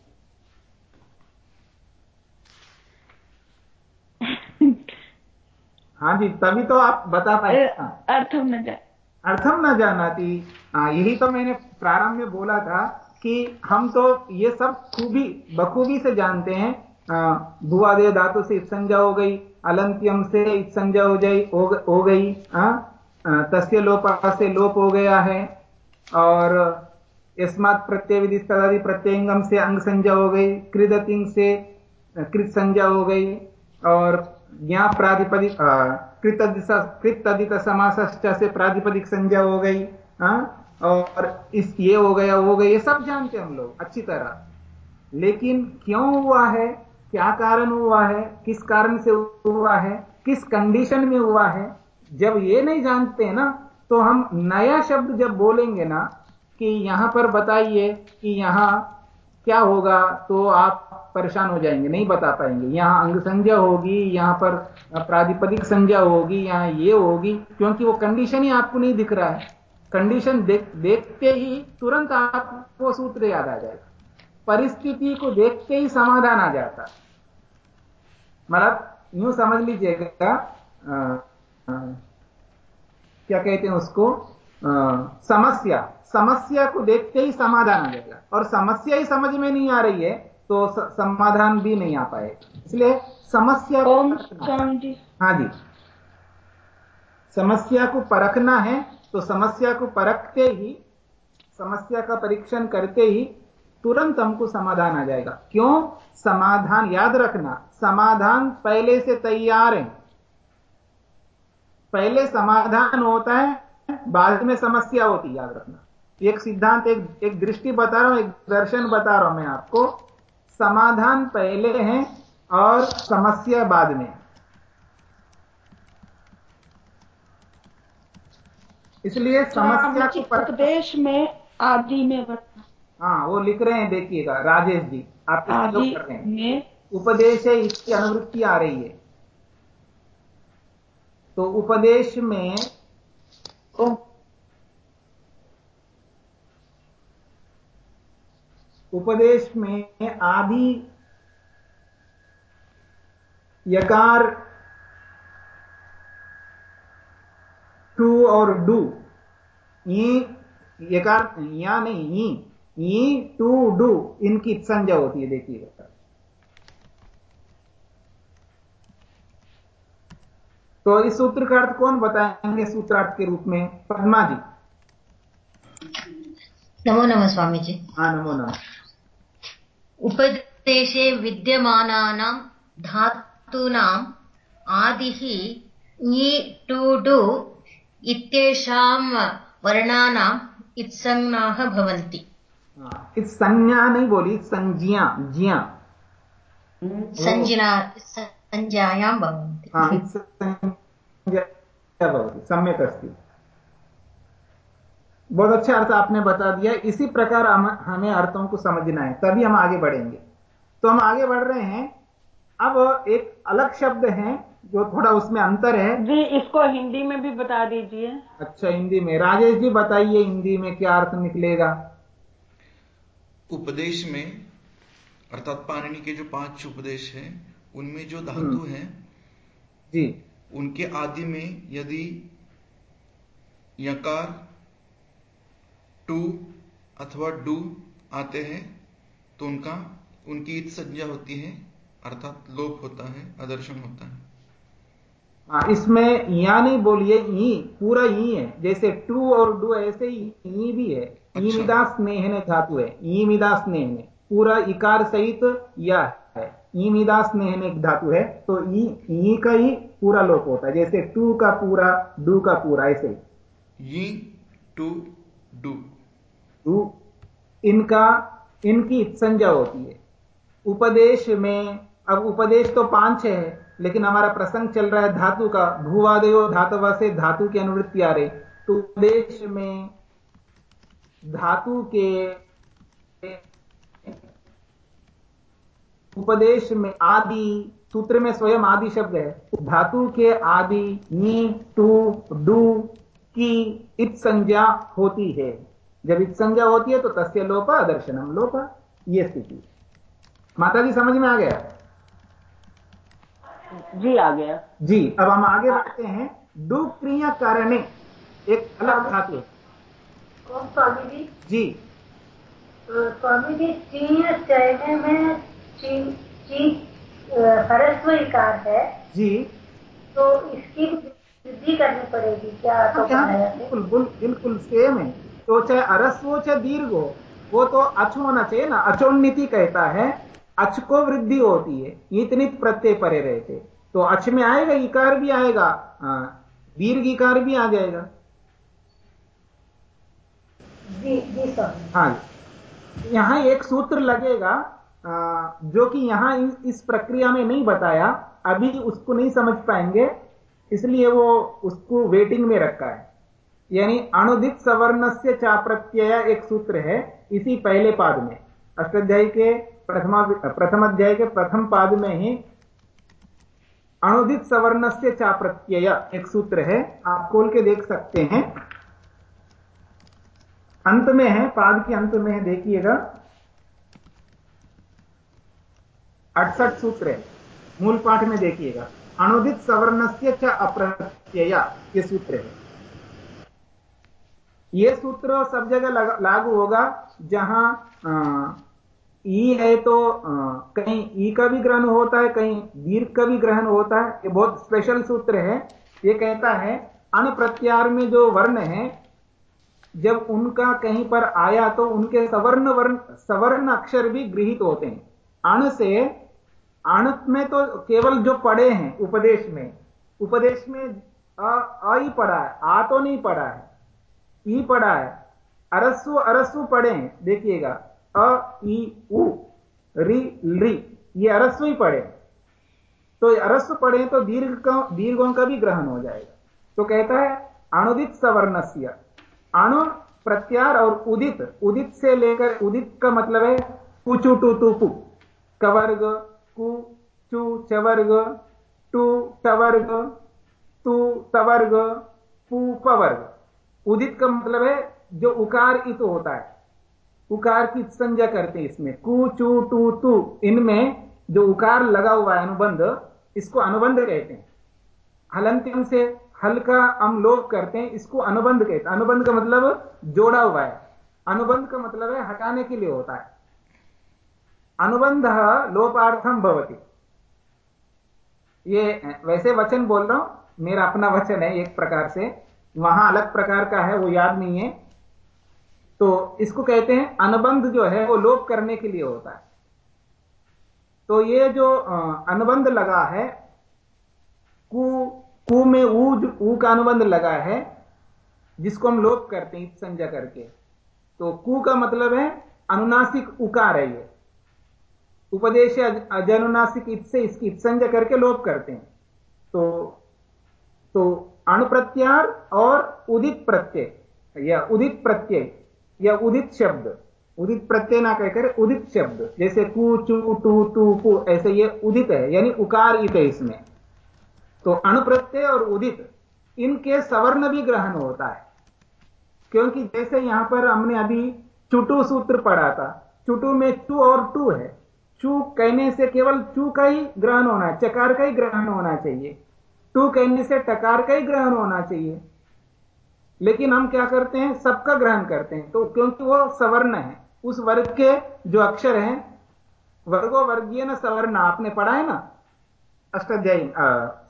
हाँ जी तभी तो आप बता पाए। हाँ। अर्थम न जाए। अर्थम न जानाती हाँ, यही तो मैंने प्रारंभ में बोला था कि हम तो ये सब खूबी बखूबी से जानते हैं। भुआदे धातु से संज्ञा हो गई अलंत्यम से संज्ञा हो जाई हो, गई। हाँ, तस्य लोप से लोप हो गया है और यस्मात् प्रत्यय विधि तदादि प्रत्ययंगम से अंग संज्ञा हो गई कृदतिंग से कृत संज्ञा हो गई और ज्ञा प्रातिपदिक समास से प्रातिपदिक संज्ञा हो गई हाँ? और इस ये हो गया, वो गया, ये सब जानते हम लोग, अच्छी तरह लेकिन क्यों हुआ है, क्या कारण हुआ है, किस कारण से हुआ है, किस कंडीशन में हुआ है, जब ये नहीं जानते ना तो हम नया शब्द जब बोलेंगे ना, कि यहाँ पर बताइए कि यहाँ क्या होगा तो आप परेशान हो जाएँगे नहीं बता पाएँगे। यहाँ अंग संज्ञा होगी यहाँ पर प्रातिपदिक संज्ञा होगी यहाँ ये होगी क्योंकि वो कंडीशन ही आपको नहीं दिख रहा है। कंडीशन देख देखते ही तुरंत आपको सूत्र याद आ जाएगा। परिस्थिति को देखते ही समाधान आ जाता मतलब यूँ समझ लीजिएगा क्या कहते हैं उसको? अ, समस्या। समस्या को देखते ही समाधान आ जाएगा। और समस्या ही समझ में नहीं आ रही है तो समाधान भी नहीं आ पाए। इसलिए समस्या को हाँ जी। समस्या को परखना है तो समस्या को परखते ही समस्या का परीक्षण करते ही तुरंत हमको समाधान आ जाएगा। क्यों? समाधान याद रखना। समाधान पहले से तैयार है। पहले समाधान होता है बाद में समस्या होती है याद रखना। एक सिद्धांत एक एक दृष्टि बता रहा हूँ एक दर्शन बता रहा हूँ मैं आपको। समाधान पहले है और समस्या बाद में। इसलिए समस्या को पर... उपदेश में आदि में हाँ वो लिख रहे हैं देखिएगा राजेश जी आप आदि हैं। में उपदेश है इसकी अनुवृत्ति आ रही है। तो उपदेश में उपदेश में आदि यकार टू और डू यकार या नहीं ई टू डू इनकी संज्ञा होती है देखिएगा तो इस सूत्र का अर्थ कौन बताएँगे सूत्रार्थ के रूप में? पद्मा जी। नमो नमः स्वामी जी हाँ नमो नमः। उपदेशे विद्यमानानां धातूनाम् आदिः ङि टु डु इत्येषां वर्णानाम् इत्संज्ञाः भवन्ति। इस संज्ञा नहीं बोली संज्ञा ज्ञा। संज्ञा संज्ञायां भवन्ति। सम्यक अस्ति। बहुत अच्छा अर्थ आपने बता दिया। इसी प्रकार हम, हमें अर्थों को समझना है तभी हम आगे बढ़ेंगे। तो हम आगे बढ़ रहे हैं। अब एक अलग शब्द है जो थोड़ा उसमें अंतर है। जी इसको हिंदी में भी बता दीजिए। अच्छा हिंदी में। राजेश जी बताइए हिंदी में क्या अर्थ निकलेगा? उपदेश में अर्थात पाणिनि के जो पाँच उपदेश हैं उनमें जो धातु है जी। उनके आदि में यदि यकार टू अथवा डू आते हैं तो उनका उनकी इत संज्ञा होती है अर्थात लोप होता है अदर्शन होता है। हाँ, इसमें या नहीं बोलिए ई पूरा ई है। जैसे टू और डू ऐसे ही ई भी है। ई अच्छा। मिदा स्नेह ने धातु है। ई स्नेह ने पूरा इकार सहित या है। ई मिदा स्नेह ने एक धातु है तो ई ई का ही पूरा लोप होता है। जैसे टू का पूरा डू का पूरा ऐसे ही। ये टू डू। डू इनका, इनकी संज्ञा होती है। उपदेश में, अब उपदेश तो पाँच छह है, लेकिन हमारा प्रसंग चल रहा है धातु का। भूवादयो धातुवा से धातु की अनुवृत्ति आ रही। तो उपदेश में धातु के उपदेश में आदि, सूत्र में स्वयं आदि शब्द है। धातु के आदि, नी, टू, डू, की इत संज्ञा होती है। जब इत संज्ञा होती है तो तस्य लोप दर्शनम लोप ये स्थिति। माता जी समझ में आ गया? जी आ गया। जी अब हम आगे बढ़ते हैं। डू क्रिया कारणे एक अलग धातु कौन स्वामी जी? जी। स्वामी जी चीन चयने में ची ची ह्रस्व इकार है। जी। तो इसकी वृद्धि करनी पड़ेगी क्या तो हाँ, बिल्कुल बिल्कुल सेम है। तो चाहे अरस हो चाहे दीर्घ हो वो तो अच होना चाहिए ना। अचोन्नति कहता है अच को वृद्धि होती है। ईतनित प्रत्यय परे रहते। तो अच में आएगा इकार भी आएगा। दीर्घ इकार भी आ जाएगा। जी जी स्वामी हाँ यहाँ एक सूत्र लगेगा जो कि यहाँ इस प्रक्रिया में नहीं बताया। अभी उसको नहीं समझ पाएँगे इसलिए वो उसको वेटिंग में रखा है। यानी अणुदित सवर्ण से चा प्रत्यय एक सूत्र है, इसी पहले पाद में। अष्टाध्याय के प्रथमा प्रथम अध्याय के प्रथम पाद में ही अणुदित सवर्ण से चा प्रत्यय एक सूत्र है, आप खोल के देख सकते हैं। अंत में है, पाद के अंत में है, देखिएगा। अड़सठ सूत्र है, मूल पाठ में देखिएगा। अणुदित सवर्ण से च अप्रत्यय ये सूत्र है। ये सूत्र सब जगह लगा- होगा जहाँ ई है तो अ, कहीं ई का भी ग्रहण होता है कहीं दीर्घ का भी ग्रहण होता है ये बहुत स्पेशल सूत्र है। ये कहता है अण प्रत्यार में जो वर्ण है जब उनका कहीं पर आया तो उनके सवर्ण वर्ण सवर्ण अक्षर भी गृहित होते हैं। अण से अण में तो केवल जो पड़े हैं उपदेश में उपदेश में अ ही पढ़ा है आ तो नहीं पड़ा है। ई पढ़ा है। अरस्सु पढ़े हैं देखिएगा। अ, ई, उ, री ली ये अरस्सु ही पढ़े। तो अरस्सु पढ़े तो दीर्घ दीर्घों का भी ग्रहण हो जाएगा। तो कहता है, अणुदित सवर्णस्य। अणु प्रत्यार और उदित उदित से लेकर, उदित का मतलब है, कुचु, टू टू, पु। कवर्ग, कु, चु, चवर्ग, टू, टवर्ग, तू, तवर्ग, पू, पवर्ग। उदित का मतलब है जो उकार इत होता है। उकार की संज्ञा करते हैं इसमें। कु, चू, टू, तू, इनमें जो उकार लगा हुआ है अनुबंध, इसको अनुबंध कहते हैं। हलंतिम से हल्का हम लोप करते हैं, इसको अनुबंध कहते हैं। अनुबंध का मतलब जोड़ा हुआ है। अनुबंध का मतलब है हटाने के लिए होता है। अनुबंध लोपार्थम भवती। ये, वैसे वचन बोल रहा हूँ, मेरा अपना वचन है एक प्रकार से। वहाँ अलग प्रकार का है, वो याद नहीं है। तो इसको कहते हैं अनुबंध जो है, वो लोप करने के लिए होता है। तो ये जो अनुबंध लगा है, कु कु में ऊ ऊ का अनुबंध लगा है, जिसको हम लोप करते हैं, संज्ञा करके। तो कु का मतलब है, अनुनासिक उकार है ये। उपदेश अजनुनासिक इत से इसकी संज्ञा करके लोप करते हैं। तो तो अणुप्रत्यार और उदित प्रत्यय। या उदित प्रत्यय, या उदित शब्द। उदित प्रत्यय ना कहकर उदित शब्द। जैसे कु, चू टू टू पु, ऐसे ये उदित है, यानी उकार इत है इसमें। तो अणुप्रत्यय और उदित, इनके सवर्ण भी ग्रहण होता है। क्योंकि जैसे यहाँ पर हमने अभी चुटू सूत्र पढ़ा था, चुटू में चू और टू है। चू कहने से केवल चू का ही ग्रहण होना, चकार का ही ग्रहण होना चाहिए। टू कहने से टकार का ही ग्रहण होना चाहिए। लेकिन हम क्या करते हैं? सबका ग्रहण करते हैं। तो क्योंकि वो सवर्ण है। उस वर्ग के जो अक्षर हैं, वर्गो वर्गीय न सवर्ण। आपने पढ़ा है ना? अष्टाध्यायी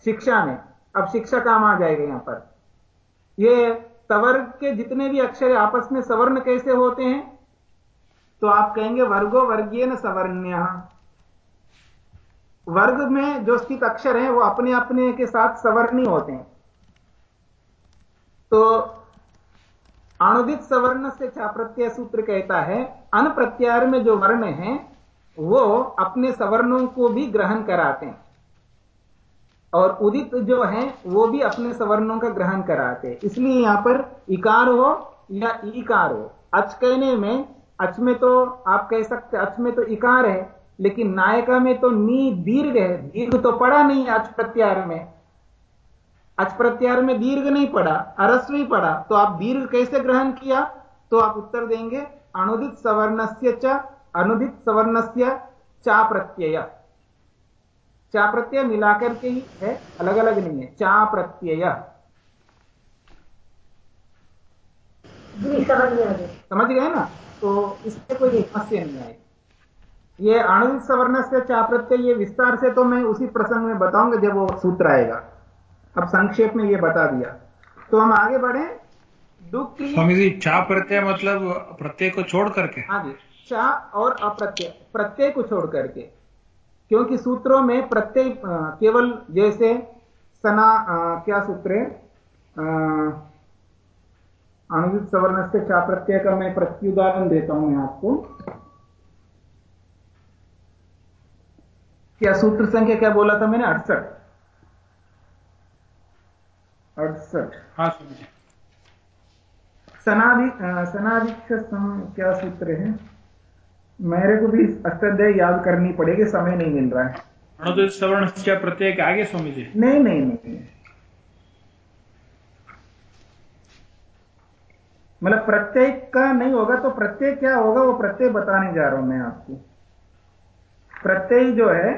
शिक्षा में। अब शिक्षा काम आ जाएगा यहाँ पर। ये सवर्ग के जितने भी अक्षर आपस में सवर्ण कैसे होते हैं? तो आप कहेंगे वर्गो वर्गीय न सवर्ण्य। वर्ग में जो स्थित अक्षर हैं, वो अपने अपने के साथ सवर्णी होते हैं। तो आणुदित सवर्ण से छा प्रत्यय सूत्र कहता है अन प्रत्यार में जो वर्ण है, वो अपने सवर्णों को भी ग्रहण कराते हैं। और उदित जो है, वो भी अपने सवर्णों का ग्रहण कराते हैं। इसलिए यहाँ पर इकार हो या ईकार हो। अच कहने में, अच में तो आप कह सकते अच में तो इकार है लेकिन नायका में तो नी दीर्घ है। दीर्घ तो पड़ा नहीं अच प्रत्यार में। अच प्रत्यार में दीर्घ नहीं पड़ा अरस्व पड़ा। तो आप दीर्घ कैसे ग्रहण किया? तो आप उत्तर देंगे अनुदित सवर्णस्य च अनुदित सवर्णस्य चा प्रत्यय। चा प्रत्यय मिलाकर के ही है अलग अलग नहीं है। चा प्रत्यय। समझ गए ना? तो इससे कोई समस्या नहीं आई ये आणुदित सवर्ण से चा प्रत्यय ये विस्तार से तो मैं उसी प्रसंग में बताऊँगा जब वो सूत्र आएगा। अब संक्षेप में ये बता दिया। तो हम आगे बढ़े। दुख स्वामी जी चा प्रत्यय मतलब प्रत्यय को छोड़ करके? हाँ जी। चा और अप्रत्यय प्रत्यय को छोड़ करके। क्योंकि सूत्रों में प्रत्यय केवल जैसे सना आ, क्या सूत्र है? अनुदित सवर्ण से चा प्रत्यय का मैं प्रत्युदाहरण देता हूँ मैं आपको। क्या सूत्र संख्या क्या बोला था मैंने? अड़सठ। अड़सठ। हाँ सनादि सनादिक्ष क्या सूत्र है? मेरे को भी अष्टाध्याय याद करनी पड़ेगी समय नहीं मिल रहा है। अनुदित सवर्ण प्रत्येक आगे स्वामी जी। नहीं नहीं नहीं। मतलब प्रत्येक का नहीं होगा तो प्रत्येक क्या होगा वो प्रत्येक बताने जा रहा हूँ मैं आपको। प्रत्यय जो है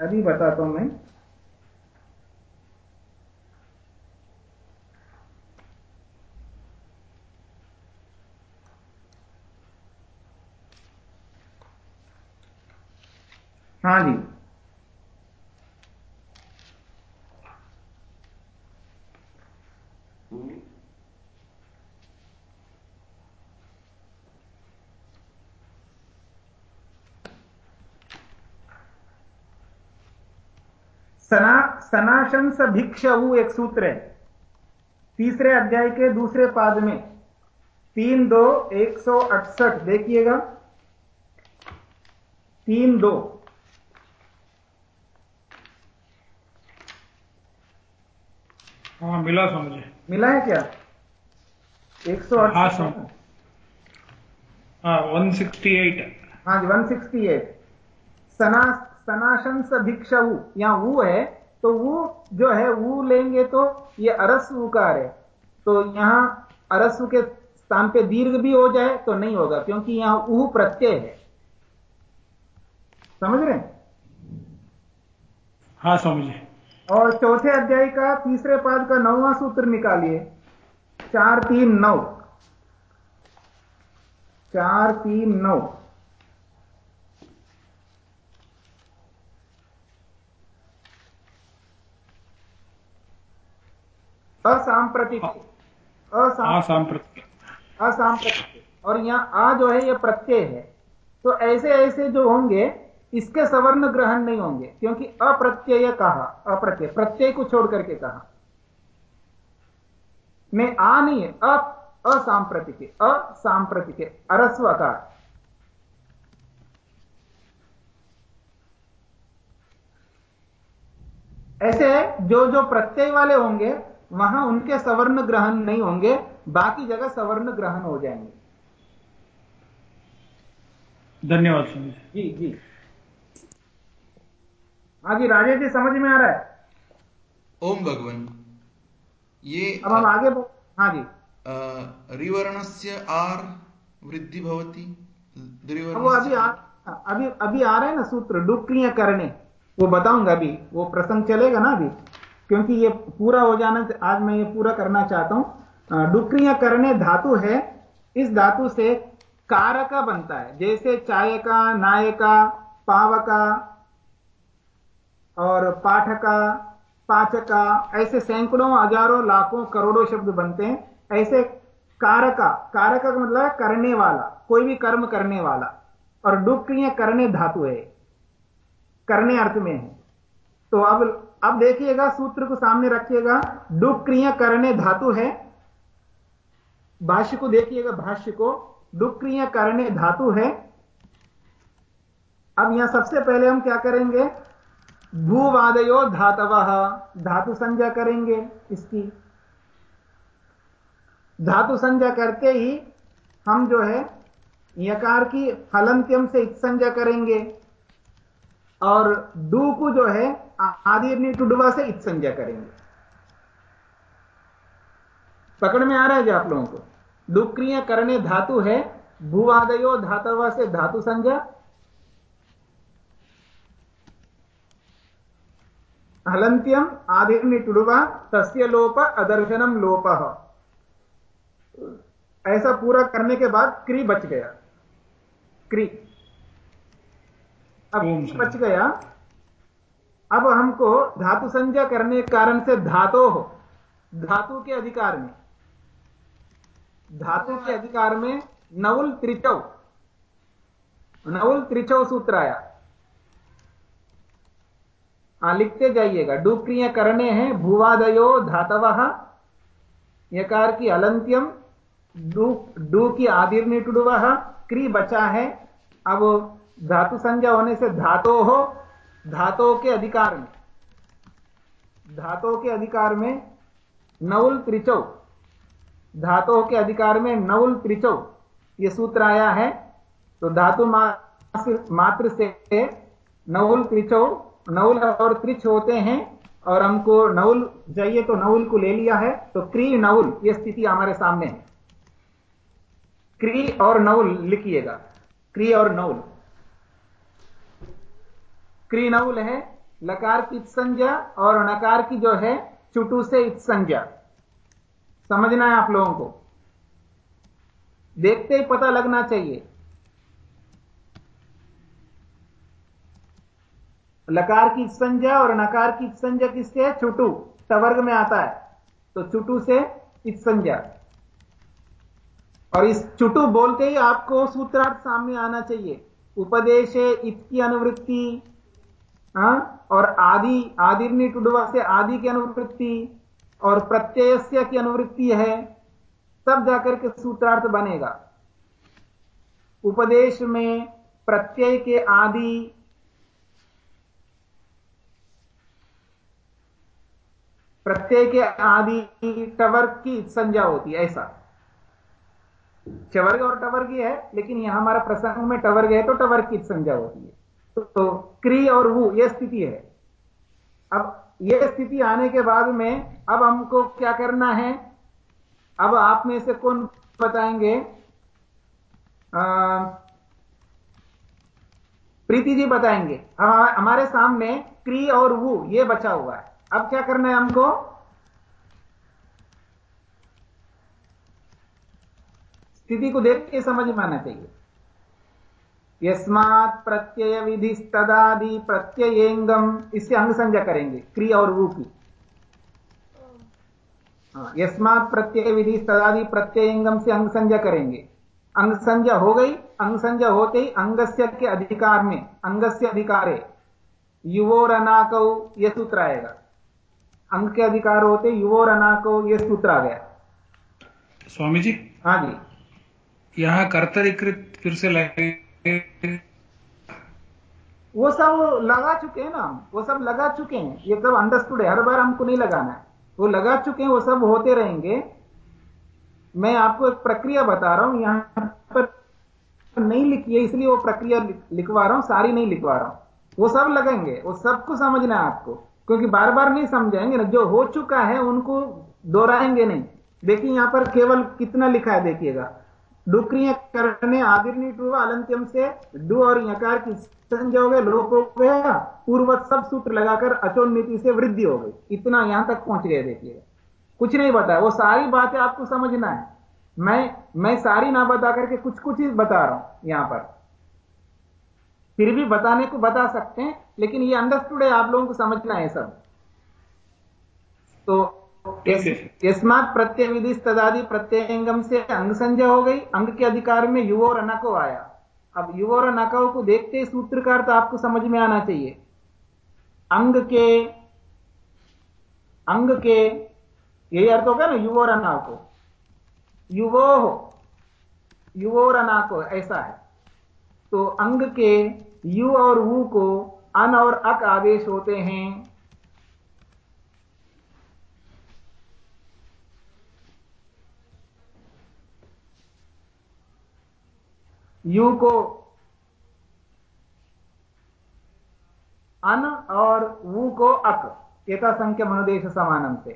अभी बताता हूँ मैं। हाँ जी। सना सनाशंस भिक्षु एक सूत्र है। तीसरे अध्याय के दूसरे पाद में। तीन दो एक सौ अड़सठ देखिएगा। तीन दो। हाँ मिला समझे मिला है क्या? एक सौ हाँ हाँ वन सिक्सटी एट। हाँ जी वन सिक्सटी एट। सना सनाशंस भिक्षु यहाँ वो है तो वो जो है वो लेंगे तो ये अरस्व उकार है। तो यहाँ अरस्व के स्थान पे दीर्घ भी हो जाए तो नहीं होगा क्योंकि यहाँ ऊ प्रत्यय है। समझ रहे हाँ? समझे और चौथे अध्याय का तीसरे पाद का नौवां सूत्र निकालिए। चार तीन नौ। चार तीन नौ। असांप्रतिक असांप्रतिक असांप्रतिक और यहाँ आ जो है ये प्रत्यय है। तो ऐसे ऐसे जो होंगे इसके सवर्ण ग्रहण नहीं होंगे क्योंकि अप्रत्यय कहा अप्रत्यय प्रत्यय को छोड़ करके कहा। में आ नहीं है असांप्रतिक असांप्रतिक अरस्व का ऐसे जो जो प्रत्यय वाले होंगे वहाँ उनके सवर्ण ग्रहण नहीं होंगे बाकी जगह सवर्ण ग्रहण हो जाएँगे। धन्यवाद जी। जी आगे राजेश जी समझ में आ रहा है? ओम भगवान। ये अब हम आगे हाँ जी। रिवर्ण से आर वृद्धि भवती वो अभी आ, अभी अभी आ रहे हैं ना सूत्र डुक्रिया करने। वो बताऊँगा अभी वो प्रसंग चलेगा ना अभी? क्योंकि ये पूरा हो जाना, आज मैं ये पूरा करना चाहता हूँ। डुक्रिय करने धातु है, इस धातु से कारका बनता है। जैसे चाय चायका, नायका, पावका और पाठका, पाचका, ऐसे सैकड़ों, हज़ारों, लाखों, करोड़ों शब्द बनते हैं। ऐसे कारका कारका का मतलब करने वाला, कोई भी कर्म करने वाला। और डुक्रिय करने धातु है, करने अर्थ में है। तो अब अब देखिएगा, सूत्र को सामने रखिएगा। डुक्रिय करने धातु है। भाष्य को देखिएगा, भाष्य को। डुक्रिय करने धातु है। अब यहाँ सबसे पहले हम क्या करेंगे? भूवादयो धातव। धातु संज्ञा करेंगे इसकी। धातु संज्ञा करके ही हम जो है, यकार की हलंत्यम से संज्ञा करेंगे। और डू को जो है आदि टुडवा से इत संज्ञा करेंगे। पकड़ में आ रहा है जो आप लोगों को? डुक्रिय करने धातु है भूवादयो धातवा से धातु संज्ञा। हलंत्यम आदिर्नि टुडुवा तस्य लोप अदर्शनम लोप। ऐसा पूरा करने के बाद क्री बच गया। क्री। अब बच गया। अब हमको धातु संज्ञा करने के कारण से धातो हो। धातु के अधिकार में। धातु के अधिकार में नवुल त्रिचौ। नवुल त्रिचौ सूत्र आया। हाँ लिखते जाइएगा। डुक्रिय करने हैं, भूवादयो धातव। यकार की अलंत्यम, डू की आदिर्नि टुडुव क्री बचा है। अब धातु संज्ञा होने से धातो हो। धातों के अधिकार में, धातों के अधिकार में नवुल त्रिचौ धातुओं के अधिकार में नवल त्रिचौ, ये सूत्र आया है तो धातु मात्र से नवल त्रिचौ, नवल और त्रिच होते हैं, और हमको नवुल चाहिए तो नवल को ले लिया है तो क्री नवल, ये स्थिति हमारे सामने है। क्री और नवल लिखिएगा, क्री और नवुल। क्री नवुल है, लकार की संज्ञा और नकार की जो है, चुटू से संज्ञा। समझना है आप लोगों को? देखते ही पता लगना चाहिए। लकार की संज्ञा और नकार की संज्ञा किससे है? चुटू। टवर्ग में आता है। तो चुटू से इत संज्ञा। और इस चुटू बोलते ही आपको सूत्रार्थ सामने आना चाहिए। उपदेश इत की अनुवृत्ति और आदि आदिर्नि टुडवा से आदि की अनुवृत्ति और प्रत्यय की अनुवृत्ति है, तब जाकर के सूत्रार्थ बनेगा। उपदेश में प्रत्यय के आदि प्रत्यय के आदि टवर की संज्ञा होती है, ऐसा। चवर्ग और टवर्ग है, लेकिन यहाँ हमारा प्रसंग में टवर्ग है तो टवर्ग की संज्ञा होती है। तो, क्री और वो यह स्थिति है। अब यह स्थिति आने के बाद में अब हमको क्या करना है? अब आप में से कौन बताएँगे? प्रीति जी बताएँगे। हम हमारे सामने क्री और वो ये बचा हुआ है। अब क्या करना है हमको? स्थिति को देख के समझ में आना चाहिए। यस्मात प्रत्यय विधि तदादि प्रत्ययंगम इससे अंग संज्ञा करेंगे क्रिया और वो की हाँ, यस्मात प्रत्यय विधि तदादि प्रत्ययंगम से अंग संज्ञा करेंगे। अंग संज्ञा हो गई अंग संज्ञा होते ही अंगस्य के अधिकार में अंगस्य अधिकारे युवोरनाक यह सूत्र आएगा। अंग के अधिकार होते युवोरनाको यह सूत्र आ गया। स्वामी जी? हाँ जी। यहाँ कर्तरीकृत फिर से लगे वो सब लगा चुके हैं ना, वो सब लगा चुके हैं। ये सब अंडरस्टूड है, हर बार हमको नहीं लगाना है। वो लगा चुके हैं, वो सब होते रहेंगे। मैं आपको एक प्रक्रिया बता रहा हूँ, यहाँ पर नहीं लिखी है, इसलिए वो प्रक्रिया लिखवा रहा हूँ, सारी नहीं लिखवा रहा हूँ। वो सब लगेंगे, वो सबको समझना है आपको। क्योंकि बार बार नहीं समझाएँगे ना, जो हो चुका है, उनको दोहराएँगे नहीं। देखिए, यहाँ पर केवल कितना लिखा है, देखिएगा। डुक्रिय करने आदिर्नी टू अलंत्यम से डू और यकार की संजय हो गए, लोप हो गया, पूर्वत सब सूत्र लगाकर अचोन्नति से वृद्धि हो गई। इतना यहाँ तक पहुँच गए देखिएगा कुछ नहीं बताया वो सारी बातें आपको समझना है। मैं मैं सारी ना बता करके कुछ कुछ ही बता रहा हूँ यहाँ पर। फिर भी बताने को बता सकते हैं, लेकिन ये अंडरस्टूड है आप लोगों को समझना है सब। तो यस्मात प्रत्यय विधि तदादि प्रत्ययंगम से अंग संजय हो गई, अंग के अधिकार में युव और अनको आया। अब युव और अनको को देखते सूत्र का अर्थ आपको समझ में आना चाहिए। अंग के अंग के, यही अर्थ होगा ना, युव और अनाको। युवो युवोर अनाको, ऐसा है। तो अंग के यु और वु को अन और अक आदेश होते हैं। यू को अन और वु को अक यथा संख्या मनोदेश समानम से।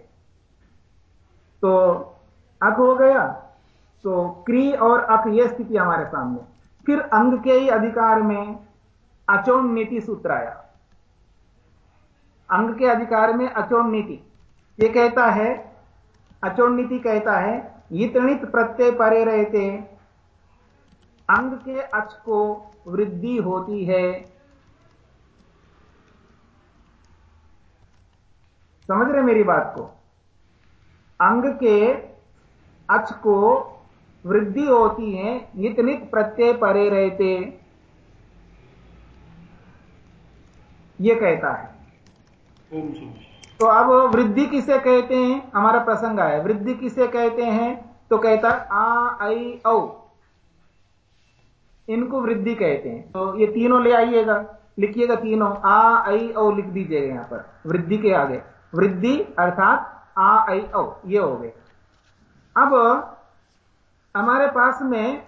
तो अक हो गया तो क्री और अक यह स्थिति हमारे सामने। फिर अंग के ही अधिकार में अचोन नीति सूत्र आया। अंग के अधिकार में अचोन नीति यह कहता है अचोन नीति कहता है, यितणित प्रत्यय परे रहते अंग के अच को वृद्धि होती है। समझ रहे मेरी बात को? अंग के अच को वृद्धि होती है नित नित प्रत्यय परे रहते। ये कहता है। तो अब वृद्धि किसे कहते हैं? हमारा प्रसंग आया। वृद्धि किसे कहते हैं? तो कहता है आ आई औ। इनको वृद्धि कहते हैं। तो ये तीनों ले आइएगा, लिखिएगा तीनों। आ, आई, औ लिख दीजिएगा यहाँ पर। वृद्धि के आगे। वृद्धि अर्थात आ, आई, औ, ये हो गए। अब हमारे पास में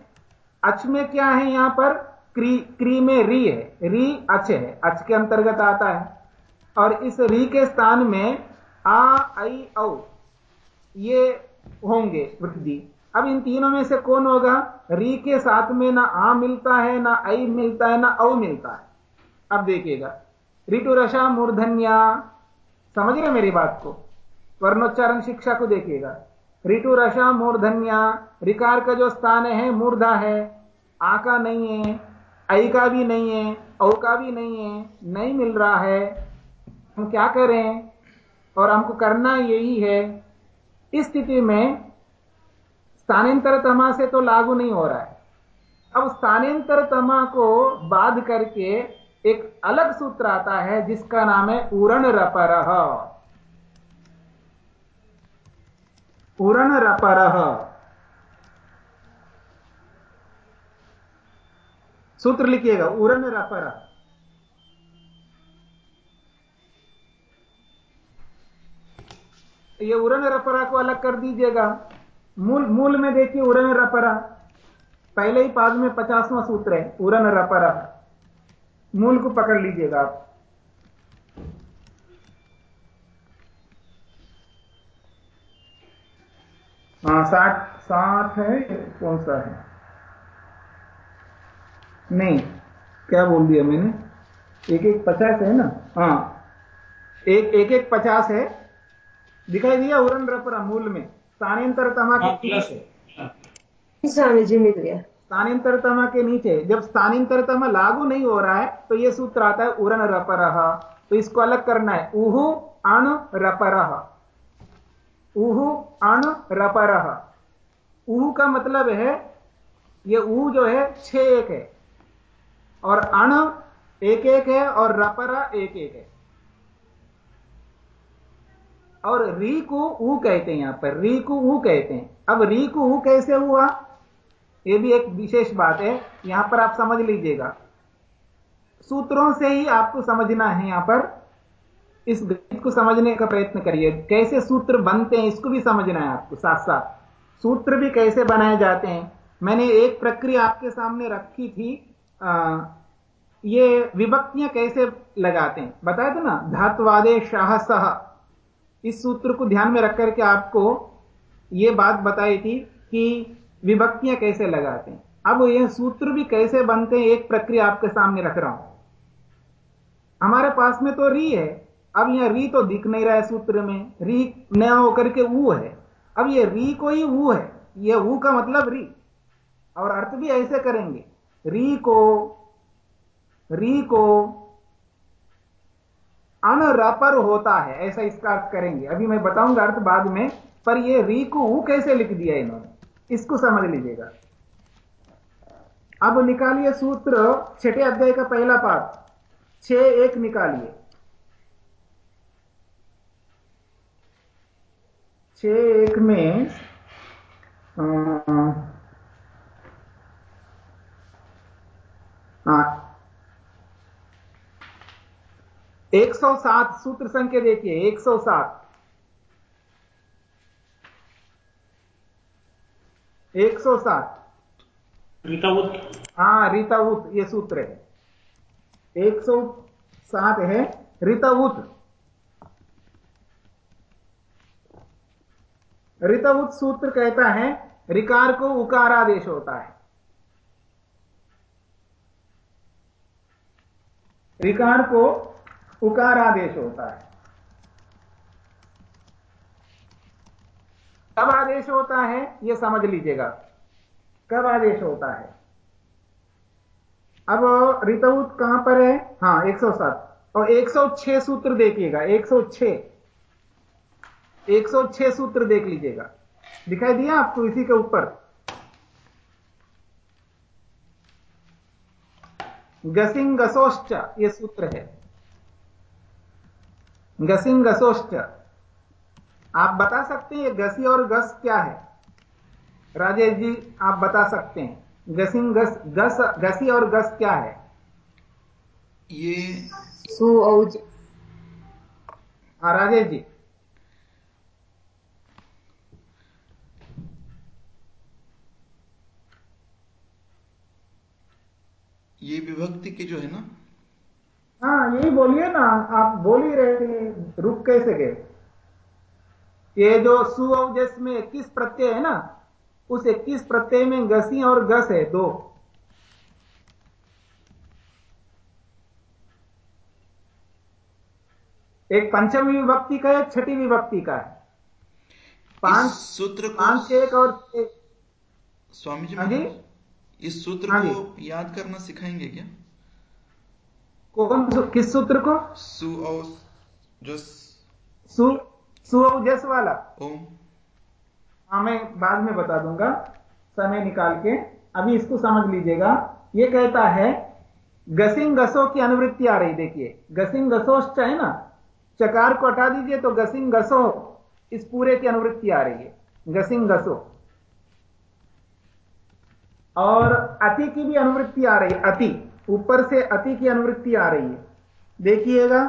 अच में क्या है यहाँ पर? क्री क्री में री है। री अच है। अच के अंतर्गत आता है। और इस री के स्थान में आ, आई, औ, ये होंगे वृद्धि। अब इन तीनों में से कौन होगा? री के साथ में ना आ मिलता है, ना आई मिलता है, ना औ मिलता है। अब देखिएगा। ऋतु रशा मूर्धन्या। समझ रहे मेरी बात को? वर्णोच्चारण शिक्षा को देखिएगा। ऋतु रशा मूर्धन्या। रिकार का जो स्थान है, मूर्धा है। आ का नहीं है आई का भी नहीं है, औ का भी नहीं है, नहीं मिल रहा है। हम क्या करें? और हमको करना यही है। इस स्थिति में स्थानांतर तमा से तो लागू नहीं हो रहा है। अब स्थानांतर तमा को बाध करके एक अलग सूत्र आता है, जिसका नाम है उरण रपर उरण रपर सूत्र लिखिएगा उरण रपर ये उरण रपरा को अलग कर दीजिएगा। मूल मूल में देखिए उरन रपरा। पहले ही पाद में पचासवां सूत्र है उरण रपरा। मूल को पकड़ लीजिएगा आप। हाँ साठ साठ है, कौन सा है? नहीं, क्या बोल दिया मैंने? एक एक पचास है ना? हाँ एक एक एक पचास है। दिखाई दिया उरन रपरा मूल में। स्थानांतर तमा की हाँ, है। स्वामी जी मिल गया। स्थानांतरतम के नीचे जब स्थानांतरतम लागू नहीं हो रहा है तो यह सूत्र आता है उरन रपर तो इसको अलग करना है उहु अण रपर उहु अण रपर उहु का मतलब है ये ऊ जो है छ एक है। और अण एक एक है और रपरा एक एक है। और री को ऊ कहते हैं यहाँ पर री को ऊ कहते हैं। अब री को ऊ कैसे हुआ? यह भी एक विशेष बात है यहाँ पर आप समझ लीजिएगा। सूत्रों से ही आपको समझना है यहाँ पर इस गणित को समझने का प्रयत्न करिए। कैसे सूत्र बनते हैं इसको भी समझना है आपको साथ साथ सूत्र भी कैसे बनाए जाते हैं? मैंने एक प्रक्रिया आपके सामने रखी थी आ, ये विभक्तियाँ कैसे लगाते हैं? बताया था ना धातुवादे शाह सह इस सूत्र को ध्यान में रख करके आपको यह बात बताई थी कि विभक्तियाँ कैसे लगाते हैं। अब यह सूत्र भी कैसे बनते हैं, एक प्रक्रिया आपके सामने रख रहा हूँ। हमारे पास में तो री है, अब यह री तो दिख नहीं रहा है सूत्र में। री नया होकर के ऊ है। अब यह री को ही ऊ है। यह ऊ का मतलब री। और अर्थ भी ऐसे करेंगे। री को री को अनरपर होता है ऐसा इसका अर्थ करेंगे। अभी मैं बताऊँगा अर्थ बाद में पर ये री को ऊ कैसे लिख दिया इन्होंने? इसको समझ लीजिएगा। अब निकालिए सूत्र छठे अध्याय का पहला पाठ। छ एक निकालिए। छ एक में आ, आ, 107 सूत्र संख्या देखिए 107 107 रीतावुत हाँ रीतावुत ये सूत्र है। 107 है रीताउत ऋतवुत सूत्र कहता है रिकार को उकारादेश होता है। रिकार को उकारादेश होता है। कब आदेश होता है यह समझ लीजिएगा। कब आदेश होता है? अब ऋतउत कहाँ पर है? हाँ 107 और 106 सूत्र देखिएगा 106 106 सूत्र देख लीजिएगा। दिखाई दिया आपको इसी के ऊपर? गसिंग गसोश्च ये सूत्र है। गसिंग गसोश्च आप बता सकते हैं ये गसी और गस क्या है? राजेश जी आप बता सकते हैं। गसिंग गस गस गसी और गस क्या है? ये सु औज। हाँ राजेश जी। ये विभक्ति के जो है ना हाँ यही बोलिए ना आप बोल ही रहे थे रुक कैसे गए? ये जो सुअवजस में इक्कीस प्रत्यय है ना उस इक्कीस प्रत्यय में गसी और गस है दो। एक पंचमी विभक्ति का है छठी विभक्ति का है। पाँच सूत्र पाँच एक और एक। स्वामी जी हाँ? इस सूत्र हाँ को याद करना सिखाएँगे क्या? कौन सु- किस सूत्र को? सु और जस। वाला। ओम। हाँ मैं बाद में बता दूँगा। समय निकाल के। अभी इसको समझ लीजिएगा। ये कहता है गसिंग गसो की अनुवृत्ति आ रही देखिए। गसिंग गसोश्च है ना? चकार को हटा दीजिए तो गसिंग गसो इस पूरे की अनुवृत्ति आ रही है। गसिंग गसो। और अति की भी अनुवृत्ति आ रही है। अति। ऊपर से अति की अनुवृत्ति आ रही है। देखिएगा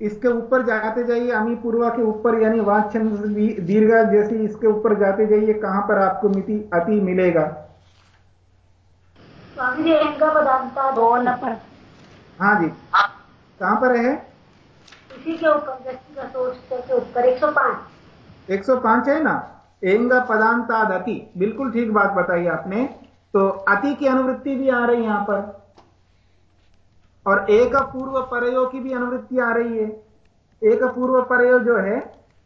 इसके ऊपर जाते जाइए अमी पूर्वा के ऊपर यानी वाचंद दीर्घा जैसी इसके ऊपर जाते जाइए कहाँ पर आपको मिति अति मिलेगा? हाँ जी। कहाँ पर है? इसी के ऊपर व्यक्ति का सोच के ऊपर 105 105 है ना? एँगा पदांताद अति बिल्कुल ठीक बात बताई आपने। तो अति की अनुवृत्ति भी आ रही यहाँ पर। और एक पूर्व परयो की भी अनुवृत्ति आ रही है। एक पूर्व परयो जो है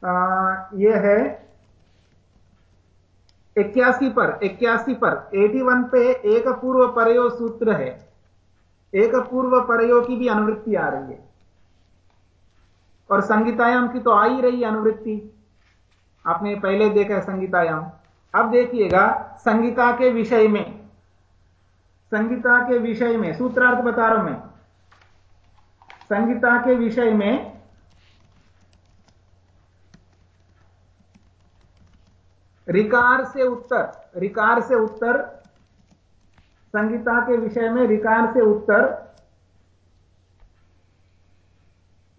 आ, ये है इक्यासी पर इक्यासी पर एटी वन पे एक पूर्व परयो सूत्र है। एक पूर्व परयो की भी अनुवृत्ति आ रही है। और संगीतायाम की तो आ ही रही अनुवृत्ति। आपने पहले देखा है संगीतायाम। अब देखिएगा संगीता के विषय में। संगीता के विषय में सूत्रार्थ बता रहा हूँ मैं। संगीता के विषय में रिकार से उत्तर, रिकार से उत्तर संगीता के विषय में रिकार से उत्तर,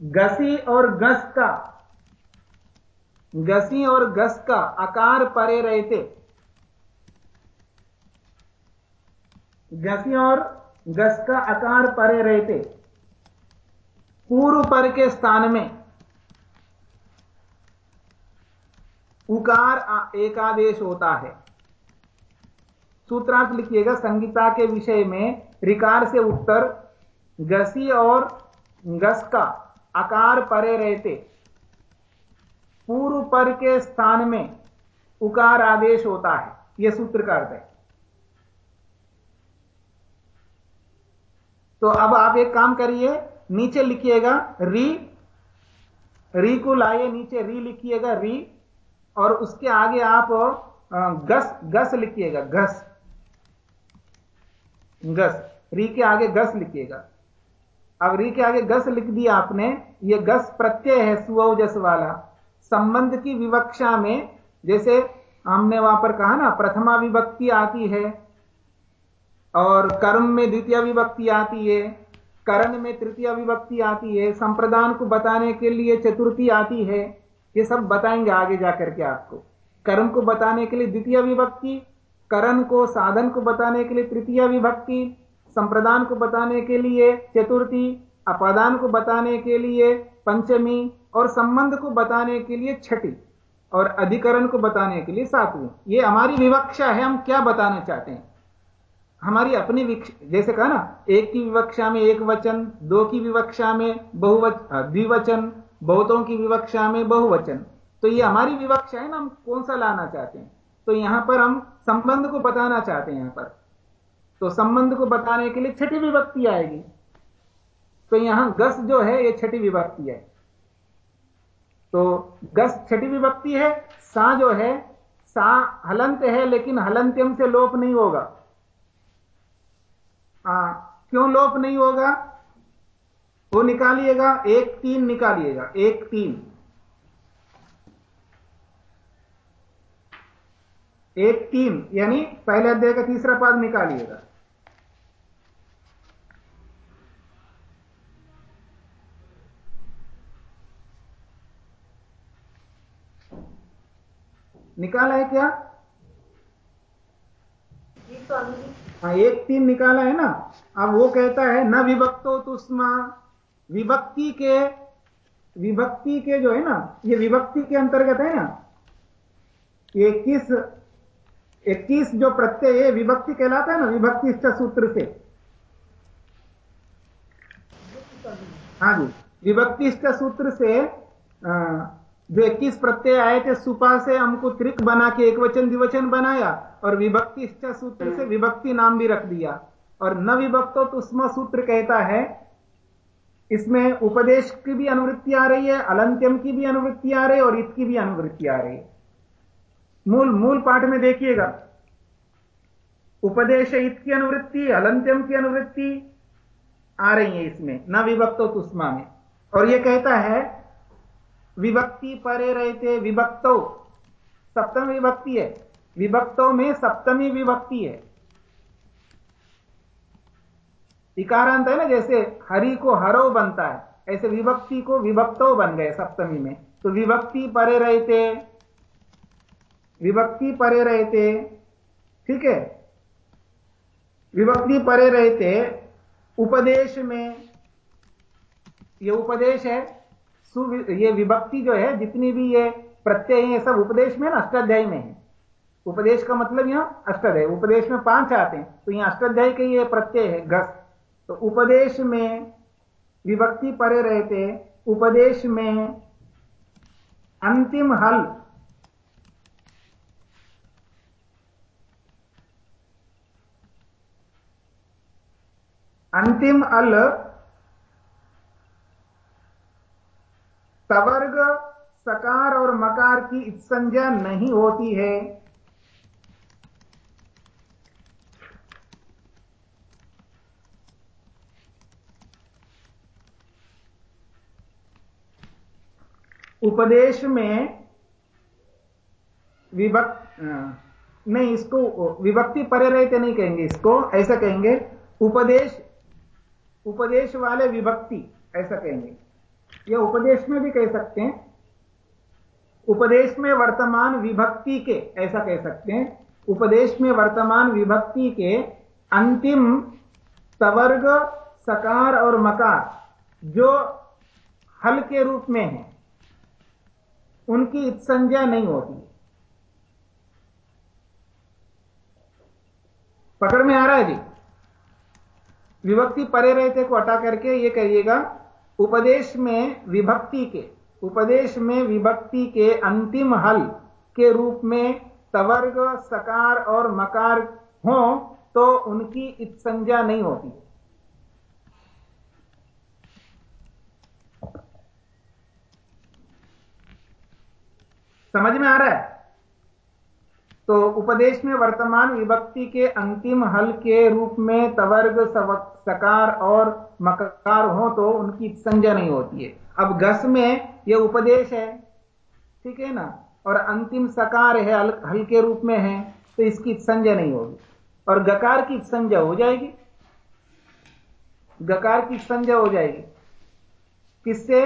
गसी और गस का, गसी और गस का आकार परे रहते। गसी और गस का आकार परे रहते। पूर्व पर के स्थान में उकार एकादेश होता है। सूत्रार्थ लिखिएगा, संगीता के विषय में रिकार से उत्तर गसी और गस का आकार परे रहते। पूर्व पर के स्थान में उकार आदेश होता है। यह सूत्र का अर्थ है। तो अब आप एक काम करिए नीचे लिखिएगा री री को लाइए नीचे, री लिखिएगा री, और उसके आगे आप गस गस लिखिएगा, गस। गस, री के आगे गस लिखिएगा। अब री के आगे गस लिख दिया आपने, ये गस प्रत्यय है सुअजस वाला। संबंध की विवक्षा में, जैसे हमने वहाँ पर कहा ना, प्रथमा विभक्ति आती है, और कर्म में द्वितीय विभक्ति आती है। करण में तृतीय विभक्ति आती है, संप्रदान को बताने के लिए चतुर्थी आती है, ये सब बताएँगे आगे जाकर के आपको। कर्म को बताने के लिए द्वितीय विभक्ति, करण को साधन को बताने के लिए तृतीय विभक्ति, संप्रदान को बताने के लिए चतुर्थी, अपादान को बताने के लिए पंचमी, और संबंध को बताने के लिए छठी, और अधिकरण को बताने के लिए सातवीं। ये हमारी विवक्षा है, हम क्या बताना चाहते हैं? हमारी अपनी जैसे कहा ना, एक की विवक्षा में एक वचन, दो की विवक्षा में बहुवच द्विवचन, बहुतों की विवक्षा में बहुवचन। तो ये हमारी विवक्षा है ना, हम कौन सा लाना चाहते हैं? तो यहाँ पर हम संबंध को बताना चाहते हैं यहाँ पर। तो संबंध को बताने के लिए छठी विभक्ति आएगी। तो यहाँ गस जो है, ये छठी विभक्ति है। तो गस छठी विभक्ति है, सा जो है, सा हलंत है, लेकिन हलंत्यम से लोप नहीं होगा। आ, क्यों लोप नहीं होगा? वो निकालिएगा एक तीन निकालिएगा एक तीन। एक तीन यानी पहले अध्याय का तीसरा पद निकालिएगा। निकाला है क्या? हाँ एक तीन निकाला है ना? अब वो कहता है, न विभक्तो तुष्मा विभक्ति के विभक्ति के जो है ना, ये विभक्ति के अंतर्गत है ना? इक्कीस इक्कीस जो प्रत्यय है, विभक्ति कहलाता है ना, विभक्ति सूत्र से। हाँ जी, विभक्ति सूत्र से जो इक्कीस प्रत्यय आए थे, सुपा से हमको त्रिक बना के एक वचन द्विवचन बनाया और विभक्ति सूत्र से विभक्ति नाम भी रख दिया। और न विभक्तो तो सूत्र कहता है, इसमें उपदेश की भी अनुवृत्ति आ रही है, अलंत्यम की भी अनुवृत्ति आ रही है और इत की भी अनुवृत्ति आ रही है। मूल मूल पाठ में देखिएगा। उपदेश इत की अनुवृत्ति, अलंत्यम की अनुवृत्ति आ रही है इसमें, न विभक्तो तुष्मा में। और यह कहता है विभक्ति परे रहते विभक्तो। सप्तम विभक्ति है। विभक्तों में सप्तमी विभक्ति है। इकारांत है ना, जैसे हरि को हरो बनता है, ऐसे विभक्ति को विभक्तो बन गए सप्तमी में। तो विभक्ति परे रहते विभक्ति परे रहते ठीक है? विभक्ति परे रहते उपदेश में यह उपदेश है ये विभक्ति जो है, जितनी भी ये प्रत्यय है सब उपदेश में ना, अष्टाध्याय में है। उपदेश का मतलब यहाँ अष्टाध्याय, उपदेश में पाँच आते हैं तो यहाँ अष्टाध्याय के ये प्रत्यय है घस तो उपदेश में विभक्ति परे रहते उपदेश में अंतिम हल। अंतिम अल तवर्ग, सकार और मकार की संज्ञा नहीं होती है। उपदेश में विभक्त नहीं, इसको विभक्ति परे रहते नहीं कहेंगे, इसको ऐसा कहेंगे, उपदेश उपदेश वाले विभक्ति, ऐसा कहेंगे। या उपदेश में भी कह सकते हैं। उपदेश में वर्तमान विभक्ति के, ऐसा कह सकते हैं। उपदेश में वर्तमान विभक्ति के अंतिम सवर्ग, सकार और मकार जो हल के रूप में है, उनकी संज्ञा नहीं होती। पकड़ में आ रहा है जी? विभक्ति परे रहते को हटा करके ये कहिएगा उपदेश में विभक्ति के, उपदेश में विभक्ति के अंतिम हल के रूप में तवर्ग, सकार और मकार हो तो उनकी संज्ञा नहीं होती। समझ में आ रहा है? तो उपदेश में वर्तमान विभक्ति के अंतिम हल के रूप में तवर्ग सकार और मकार हो तो उनकी संज्ञा नहीं होती है। अब गस में यह उपदेश है, ठीक है ना? और अंतिम सकार है हल्के हल रूप में है तो इसकी संज्ञा नहीं होगी। और गकार की संज्ञा हो जाएगी। गकार की संज्ञा हो जाएगी। किससे?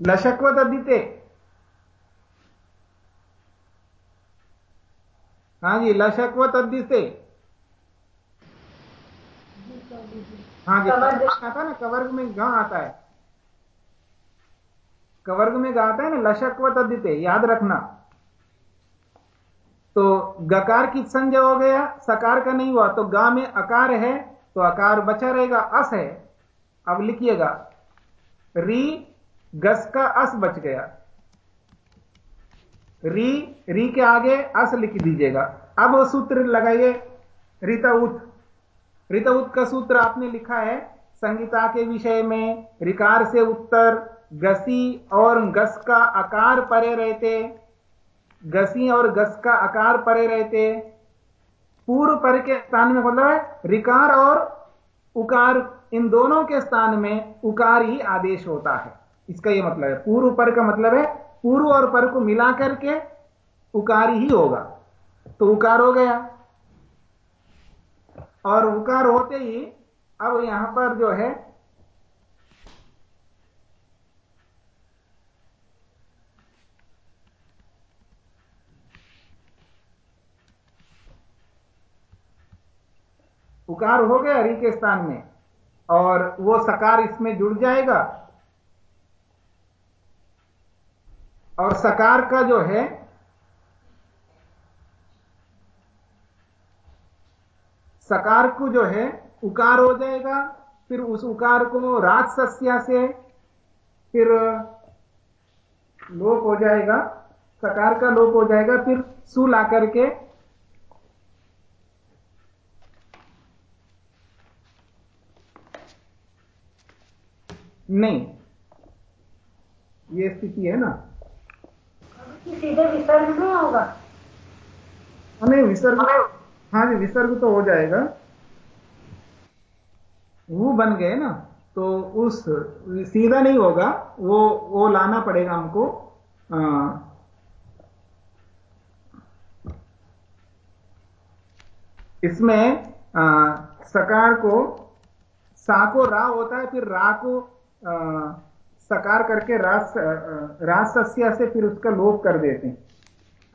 लशक्वत अदिते हाँ जी, लशक्वत अदिते हाँ जी आता ना, कवर्ग में गा आता है। कवर्ग में गा आता है ना, लशक्वत अदिते याद रखना। तो गकार की संजय हो गया, सकार का नहीं हुआ तो गा में अकार है तो अकार बचा रहेगा, अस है। अब लिखिएगा। री गस का अस बच गया। री री के आगे अस लिख दीजिएगा। अब सूत्र लगाइए। रितउत रितउत का सूत्र आपने लिखा है संगीता के विषय में। रिकार से उत्तर, गसी और गस का आकार परे रहते। गसी और गस का आकार परे रहते। पूर्व पर के स्थान में मतलब है रिकार और उकार, इन दोनों के स्थान में उकार ही आदेश होता है। इसका यह मतलब है, पूर्व पर का मतलब है, पूर्व और पर को मिला करके उकार ही होगा। तो उकार हो गया। और उकार होते ही, अब यहाँ पर जो है, उकार हो गया री के स्थान में, और वो सकार इसमें जुड़ जाएगा। और सकार का जो है, सकार को जो है, उकार हो जाएगा, फिर उस उकार को राज सस्या से फिर लोप हो जाएगा, सकार का लोप हो जाएगा, फिर सु ला करके नहीं। ये स्थिति है ना? सीधे विसर्ग नहीं होगा। नहीं विसर्ग हाँ जी विसर्ग तो हो जाएगा। वो बन गए ना तो उस सीधा नहीं होगा वो वो लाना पड़ेगा हमको। इसमें सकार को सा को रा होता है फिर रा को आ, सकार करके रास रास सस्य से फिर उसका लोप कर देते हैं।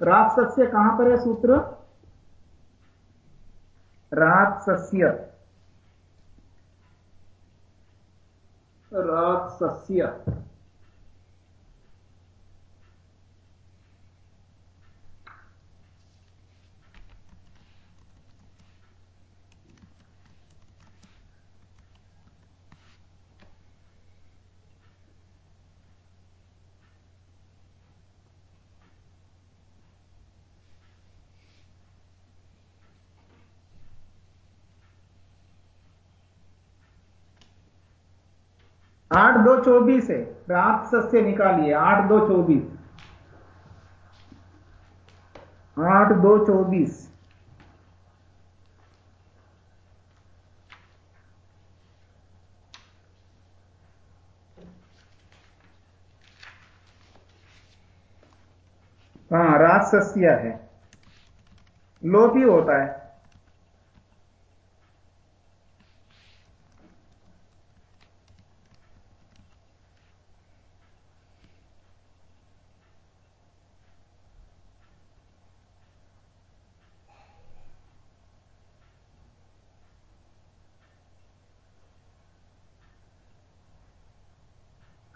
रात सस्य कहाँ पर है सूत्र? रात सस्य आठ दो चौबीस है। रात सस्य निकालिए। आठ दो चौबीस। आठ दो चौबीस। हाँ राजस्य है। लोप ही होता है।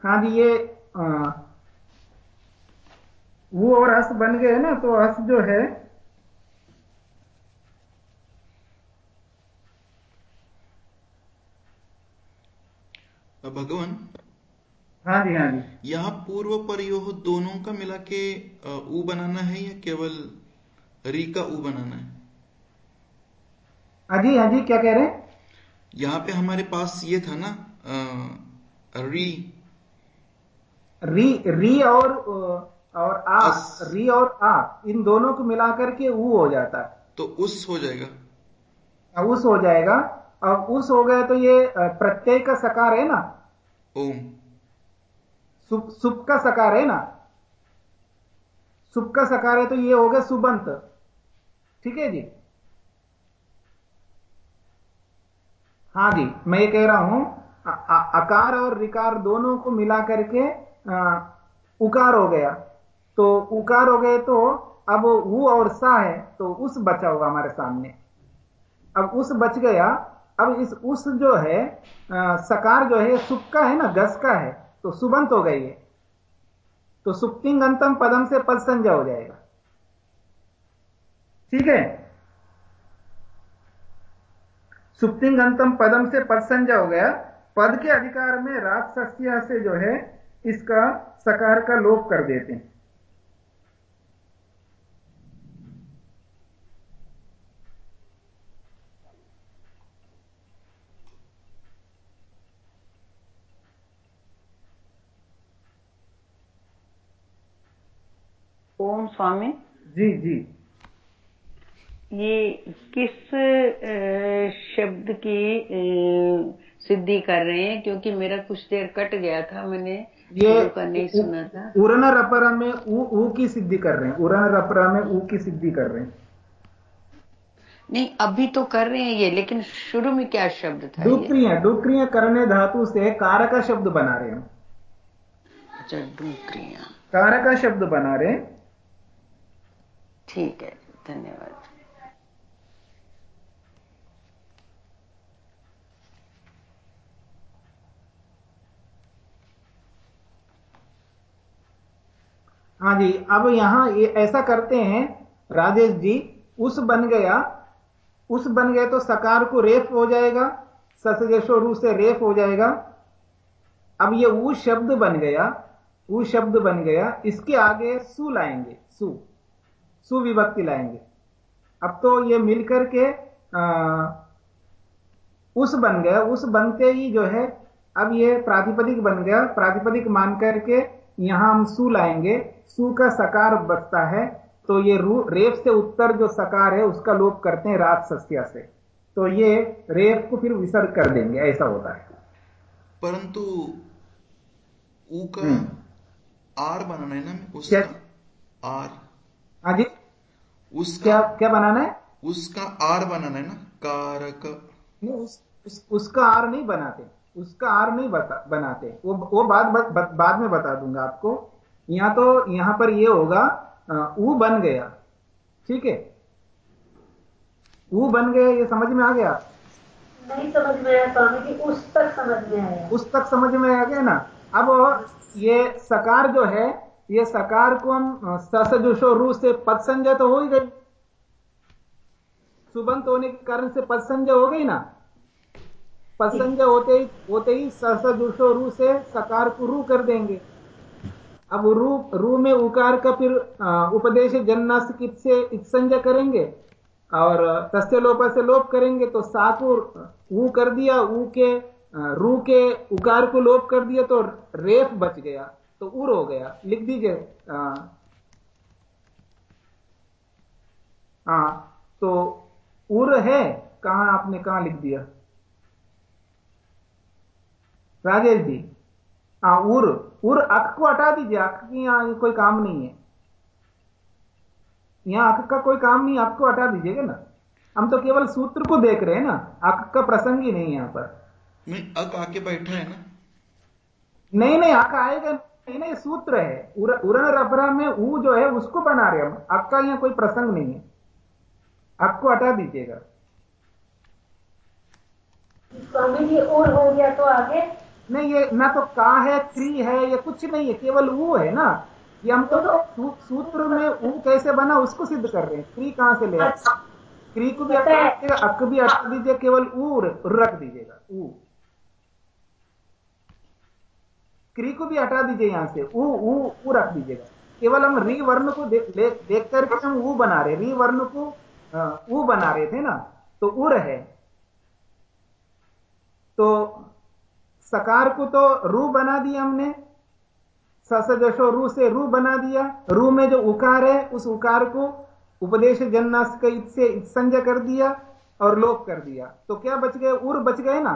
हाँ ये वो और हस बन गए ना तो हस जो है भगवान हाँ जी हाँ जी। यहाँ पूर्व परियोह दोनों का मिला के ऊ बनाना है या केवल री का ऊ बनाना है? अजी जी हाँ जी क्या कह रहे हैं? यहाँ पे हमारे पास ये था ना आ, री। री री और और आ। री और आ इन दोनों को मिलाकर के ऊ हो जाता है। तो उस हो जाएगा। उस हो जाएगा। अब उस हो गया तो ये प्रत्यय का सकार है ना? ओम। सुप सुप का सकार है ना? सुप का सकार है तो ये हो गया सुबंत। ठीक है जी? हाँ जी मैं ये कह रहा हूँ अ- अ- अकार और रिकार दोनों को मिला करके अ, उकार हो गया। तो उकार हो गए तो अब वो और सा है तो उस बचा होगा हमारे सामने। अब उस बच गया अब इस उस जो है अ, सकार जो है सुख का है ना गस का है तो सुबंत हो गई है। तो सुप्तिंग अंतम पदम से पद संज्ञा हो जाएगा। ठीक है? सुप्तिंग अंतम पदम से पद संज्ञा हो गया। पद के अधिकार में राजस्य से जो है इसका सकार का लोप कर देते हैं। ओम स्वामी। जी जी। ये किस शब्द की सिद्धि कर रहे हैं? क्योंकि मेरा कुछ देर कट गया था मैंने ये उरन रपरा में ऊ ऊ की सिद्धि कर रहे हैं। उरन रपरा में ऊ की सिद्धि कर रहे हैं। नहीं अभी तो कर रहे हैं ये लेकिन शुरू में क्या शब्द था डुक्रिया डुक्रिया करने धातु से कार का शब्द बना रहे हैं। अच्छा डुक्रिया। कार का शब्द बना रहे हैं। ठीक है धन्यवाद। हाँ जी अब यहाँ ये ऐसा करते हैं राजेश जी उस बन गया उस बन गया तो सकार को रेफ हो जाएगा ससजशो रू से रेफ हो जाएगा। अब ये ऊ शब्द बन गया ऊ शब्द बन गया इसके आगे सु लाएँगे सु सुविभक्ति लाएँगे। अब तो ये मिलकर के आ, उस बन गया उस बनते ही जो है अब ये प्रातिपदिक बन गया प्रातिपदिक मान करके यहाँ हम सु लाएँगे सु का सकार बचता है तो ये रेप से उत्तर जो सकार है उसका लोप करते हैं रात सस्या से। तो ये रेप को फिर विसर्ग कर देंगे ऐसा होता है। परंतु ऊ का हम्म। आर बनाना है ना उसका आर। हाँ जी। उसका क्या क्या बनाना है? उसका आर बनाना है ना कारक। नहीं उस, उस, उसका आर नहीं बनाते उसका आर नहीं बता, बनाते। वो वो बात ब, ब, बाद में बता दूँगा आपको। यहाँ तो यहाँ पर ये होगा ऊ बन गया। ठीक है? ऊ बन गया ये समझ में आ गया? नहीं समझ में आया स्वामी जी उस तक समझ में आया। उस तक समझ में आ गया ना? अब ये सकार जो है ये सकार को हम ससजुषो रू से पद संजय तो हो ही गई। सुबंत होने के कारण से पद संजय हो गई ना? पद संजय होते ही होते ही ससजुषो रू से सकार को रू कर देंगे। अब रू रू में उकार का फिर उपदेश जन्नास कित से संजय करेंगे और तस्य लोप से लोप करेंगे तो साकु ऊ कर दिया, ऊ के रू के उकार को लोप कर दिया तो रेफ बच गया तो उर हो गया। लिख दीजिए हाँ तो उर है, कहा आपने कहा लिख दिया? राजेश जी। हाँ उर उर अक को हटा दीजिए अख की यहाँ कोई काम नहीं है। यहाँ अख का कोई काम नहीं अख को हटा दीजिएगा ना? हम तो केवल सूत्र को देख रहे हैं ना अक का प्रसंग ही नहीं यहाँ पर। नहीं अक आके बैठा है ना? नहीं नहीं अक आएगा नहीं नहीं सूत्र है। उर, उरण रबरा में ऊ जो है उसको बना रहे हम। अख का यहाँ कोई प्रसंग नहीं है। अख को हटा दीजिएगा। स्वामी जी और हो गया तो आगे। नहीं ये ना तो का है क्री है ये कुछ नहीं है केवल ऊ है ना। ये हम तो, तो सूत्र में ऊ कैसे बना उसको सिद्ध कर रहे हैं। क्री कहाँ से ले अच्छा। क्री को भी हटा दीजिएगा अक भी हटा दीजिए केवल ऊ रख दीजिएगा ऊ। क्री को भी हटा दीजिए यहाँ से ऊ ऊ ऊ रख दीजिएगा। केवल हम री वर्ण को देख देख करके हम ऊ बना रहे री वर्ण को ऊ बना रहे थे ना तो उर है। तो सकार को तो रू बना दिया हमने। ससजशो रू से रू बना दिया। रू में जो उकार है, उस उकार को उपदेश जन्नास के से संजय कर दिया और लोप कर दिया। तो क्या बच गए? उर बच गए ना?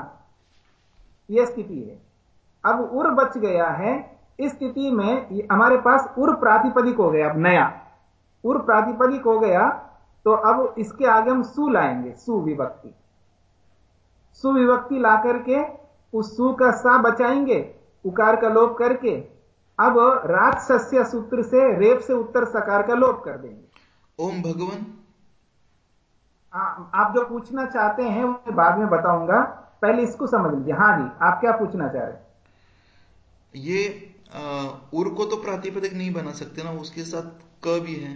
यह स्थिति है। अब उर बच गया है। इस स्थिति में हमारे पास उर प्रातिपदिक हो गया, अब नया। उर प्रातिपदिक हो गया तो अब इसके आगे हम सु लाएँगे सुविभक्ति सुविभक्ति ला करके उस सु का सा बचाएँगे उकार का लोप करके। अब राजस्य सूत्र से रेप से उत्तर सकार का लोप कर देंगे। ओम भगवान। आप जो पूछना चाहते हैं वो बाद में बताऊँगा। पहले इसको समझ लीजिए। हाँ जी आप क्या पूछना चाह रहे हैं? ये उर को तो प्रातिपदिक नहीं बना सकते ना उसके साथ क भी है।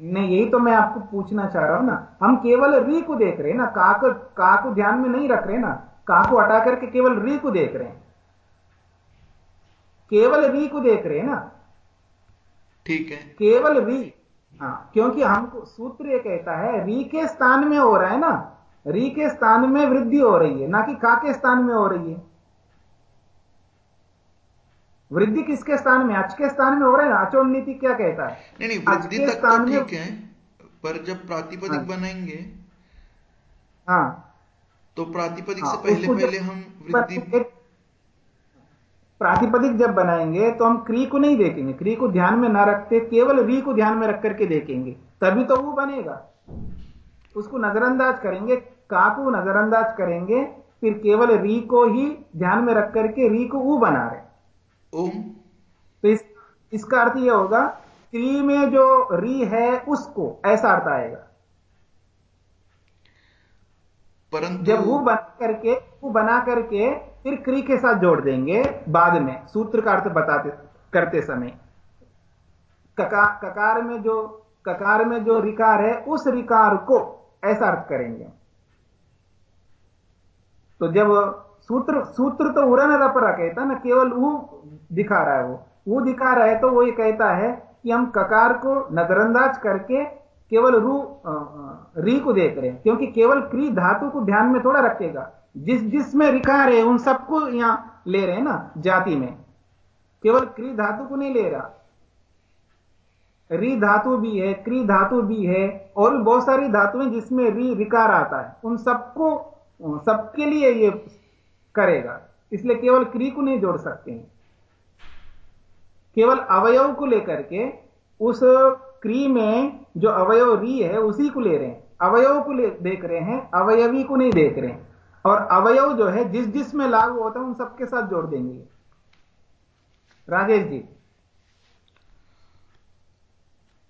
नहीं यही तो मैं आपको पूछना चाह रहा हूँ ना। हम केवल री को देख रहे हैं ना का को का को ध्यान में नहीं रख रहे ना। का को हटा करके केवल री को देख रहे हैं। केवल री को देख रहे हैं ना? ठीक है। केवल री हाँ क्योंकि हमको सूत्र ये कहता है री के स्थान में हो रहा है ना? री के स्थान में वृद्धि हो रही है ना कि का के स्थान में हो रही है। वृद्धि किसके स्थान में? अच के स्थान में हो रहा है ना? आचरण नीति क्या कहता है? नहीं नहीं वृद्धि तक तो ठीक है पर जब प्रातिपदिक हाँ, बनाएँगे हाँ। तो प्रातिपदिक हाँ, से पहले पहले हम वृद्धि प्रातिपदिक जब बनाएँगे तो हम क्री को नहीं देखेंगे। क्री को ध्यान में ना रखते केवल री को ध्यान में रख करके देखेंगे। तभी तो वो बनेगा। उसको नजरअंदाज करेंगे। का को नजरअंदाज करेंगे फिर केवल री को ही ध्यान में रख करके री को वो बना रहे। ओम। तो इस, इसका अर्थ यह होगा क्री में जो री है उसको ऐसा अर्थ आएगा। परंतु जब वो बना करके वो बना करके फिर क्री के साथ जोड़ देंगे बाद में सूत्र का अर्थ बताते करते समय। कका, ककार में जो ककार में जो रिकार है उस रिकार को ऐसा अर्थ करेंगे। तो जब सूत्र सूत्र तो उड़न रपरा कहता ना केवल वो दिखा रहा है वो। वो दिखा रहा है तो वो ये कहता है कि हम ककार को नजरअंदाज करके केवल रू री को देख रहे हैं, क्योंकि केवल क्री धातु को ध्यान में थोड़ा रखेगा। जिस, जिसमें रिकार है, उन सबको यहाँ ले रहे हैं ना, जाति में। केवल क्री धातु को नहीं ले रहा। री धातु भी है, क्री धातु भी है, और भी बहुत सारी धातुएँ जिसमें री रिकार आता है। उन सबको, सबके लिए ये करेगा। इसलिए केवल क्री को नहीं जोड़ सकते केवल अवयव को लेकर के उस क्री में जो अवयव री है उसी को ले रहे हैं। अवयव को ले देख रहे हैं अवयवी को नहीं देख रहे हैं। और अवयव जो है जिस जिस में लागू होता है उन सबके साथ जोड़ देंगे। राजेश जी।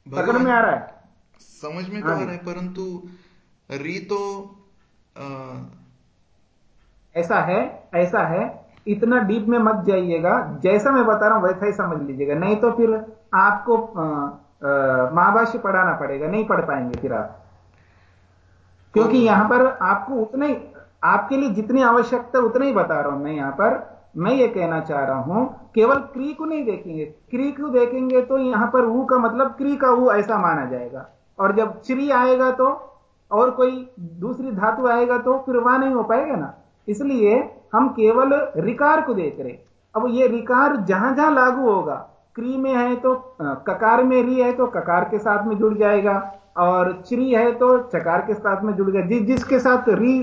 पकड़ में आ रहा है। समझ में तो आ हाँ रहा है परंतु री तो आ... ऐसा है ऐसा है इतना डीप में मत जाइएगा। जैसा मैं बता रहा हूँ वैसा ही समझ लीजिएगा। नहीं तो फिर आपको महाभाष्य पढ़ाना पड़ेगा, नहीं पढ़ पाएँगे फिर आप। क्योंकि यहाँ पर आपको उतना ही, आपके लिए जितनी आवश्यकता उतना ही बता रहा हूँ मैं यहाँ पर। मैं ये कहना चाह रहा हूँ, केवल क्री को नहीं देखेंगे। क्री को देखेंगे तो यहाँ पर ऊ का मतलब क्री का ऊ ऐसा माना जाएगा। और जब श्री आएगा तो और कोई दूसरी धातु आएगा तो फिर वहाँ नहीं हो पाएगा ना। इसलिए हम केवल रिकार को देख रहे अब ये रिकार जहाँ जहाँ लागू होगा क्री में है तो ककार में री है तो ककार के साथ में जुड़ जाएगा और च्री है तो चकार के साथ में जुड़ गया। जिस जिसके साथ री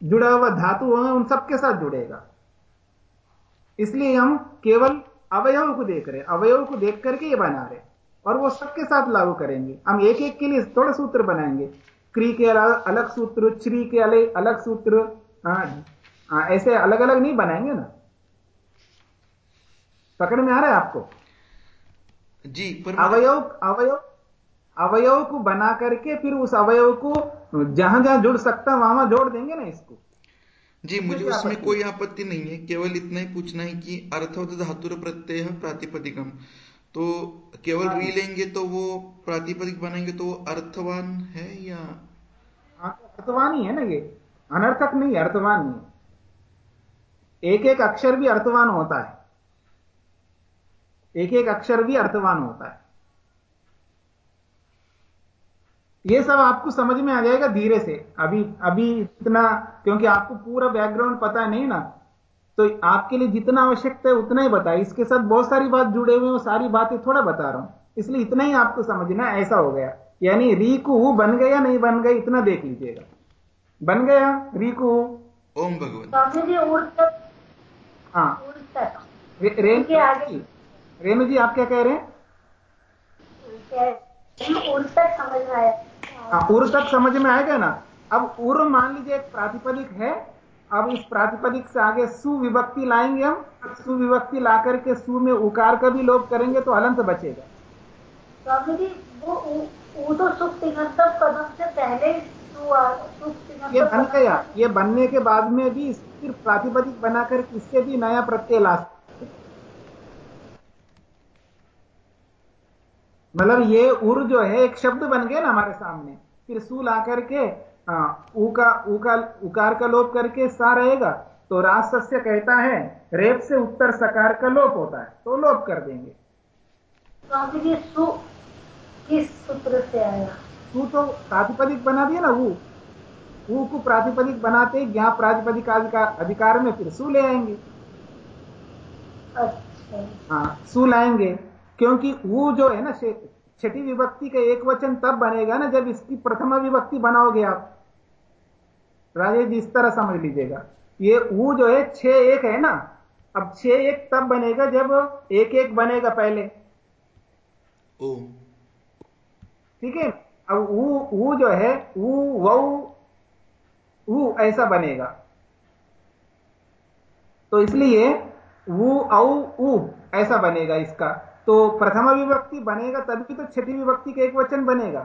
जुड़ा हुआ धातु है उन सबके साथ जुड़ेगा। इसलिए हम केवल अवयव को देख रहे अवयव को देख करके ये बना रहे और वो सबके साथ लागू करेंगे। हम एक एक के लिए थोड़े सूत्र बनाएँगे। क्री के अलग सूत्र श्री के अलग अलग सूत्र आ, आ, ऐसे अलग अलग नहीं बनाएँगे ना। पकड़ में आ रहा है आपको? जी अवयव अवयव अवयव को बना करके फिर उस अवयव को जहाँ जहाँ जुड़ सकता वहाँ वहाँ जोड़ देंगे ना इसको? जी मुझे उसमें कोई आपत्ति नहीं है केवल इतना ही पूछना है कि अर्थवत धातुर प्रत्यय प्रातिपदिकम। तो केवल हाँ। री लेंगे तो वो प्रातिपदिक बनाएँगे तो अर्थवान है या हाँ अर्थवान ही है ना ये। अनर्थक नहीं अर्थवान नहीं एक एक अक्षर भी अर्थवान होता है। एक एक अक्षर भी अर्थवान होता है। ये सब आपको समझ में आ जाएगा धीरे से। अभी अभी इतना क्योंकि आपको पूरा बैकग्राउंड पता नहीं ना तो आपके लिए जितना आवश्यकता है उतना ही बताए इसके साथ बहुत सारी बात जुड़े हुए हैं सारी बातें थोड़ा बता रहा हूँ। इसलिए इतना ही आपको समझना ऐसा हो गया। यानी री को बन गया नहीं बन गया इतना देख लीजिएगा। बन गया री को ओम भगवान हाँ। जी। रेणु जी आप क्या कह रहे हैं? समझ में आया। हाँ तक समझ में आएगा ना? अब उर मान लीजिए एक प्रातिपदिक है अब इस प्रातिपदिक से आगे सुविभक्ति लाएँगे हम सुविभक्ति ला करके सु में उकार का भी लोप करेंगे तो अलंत बचेगा। स्वामी जी वो वो तो सुख कदम से पहले ये बन गया। ये बनने के बाद में भी सिर्फ़ प्रातिपदिक बनाकर इससे भी नया प्रत्यय ला मतलब ये उर जो है एक शब्द बन गया ना हमारे सामने। फिर सू ला करके ऊ का ऊ का उकार का लोप करके सा रहेगा। तो राज सस्य कहता है रेप से उत्तर सकार का लोप होता है तो लोप कर देंगे। तो सु किस सूत्र से आया? सु तो प्रातिपदिक बना दिया ना वो ऊ को प्रातिपदिक बनाते ज्ञा प्रातिपदिक अधिकार में फिर सु ले आएँगे। अच्छा। हाँ सु लाएँगे। क्योंकि वो जो है ना छठी विभक्ति का एक वचन तब बनेगा ना जब इसकी प्रथमा विभक्ति बनाओगे आप। राजेश जी इस तरह समझ लीजिएगा। ये वो जो है छ एक है ना अब छ एक तब बनेगा जब एक एक बनेगा पहले। ठीक है? अब वो वो जो है वो वो ऐसा बनेगा। तो इसलिए वो औ ऊ ऐसा बनेगा इसका। तो प्रथमा विभक्ति बनेगा तभी तो छठी विभक्ति का एक वचन बनेगा।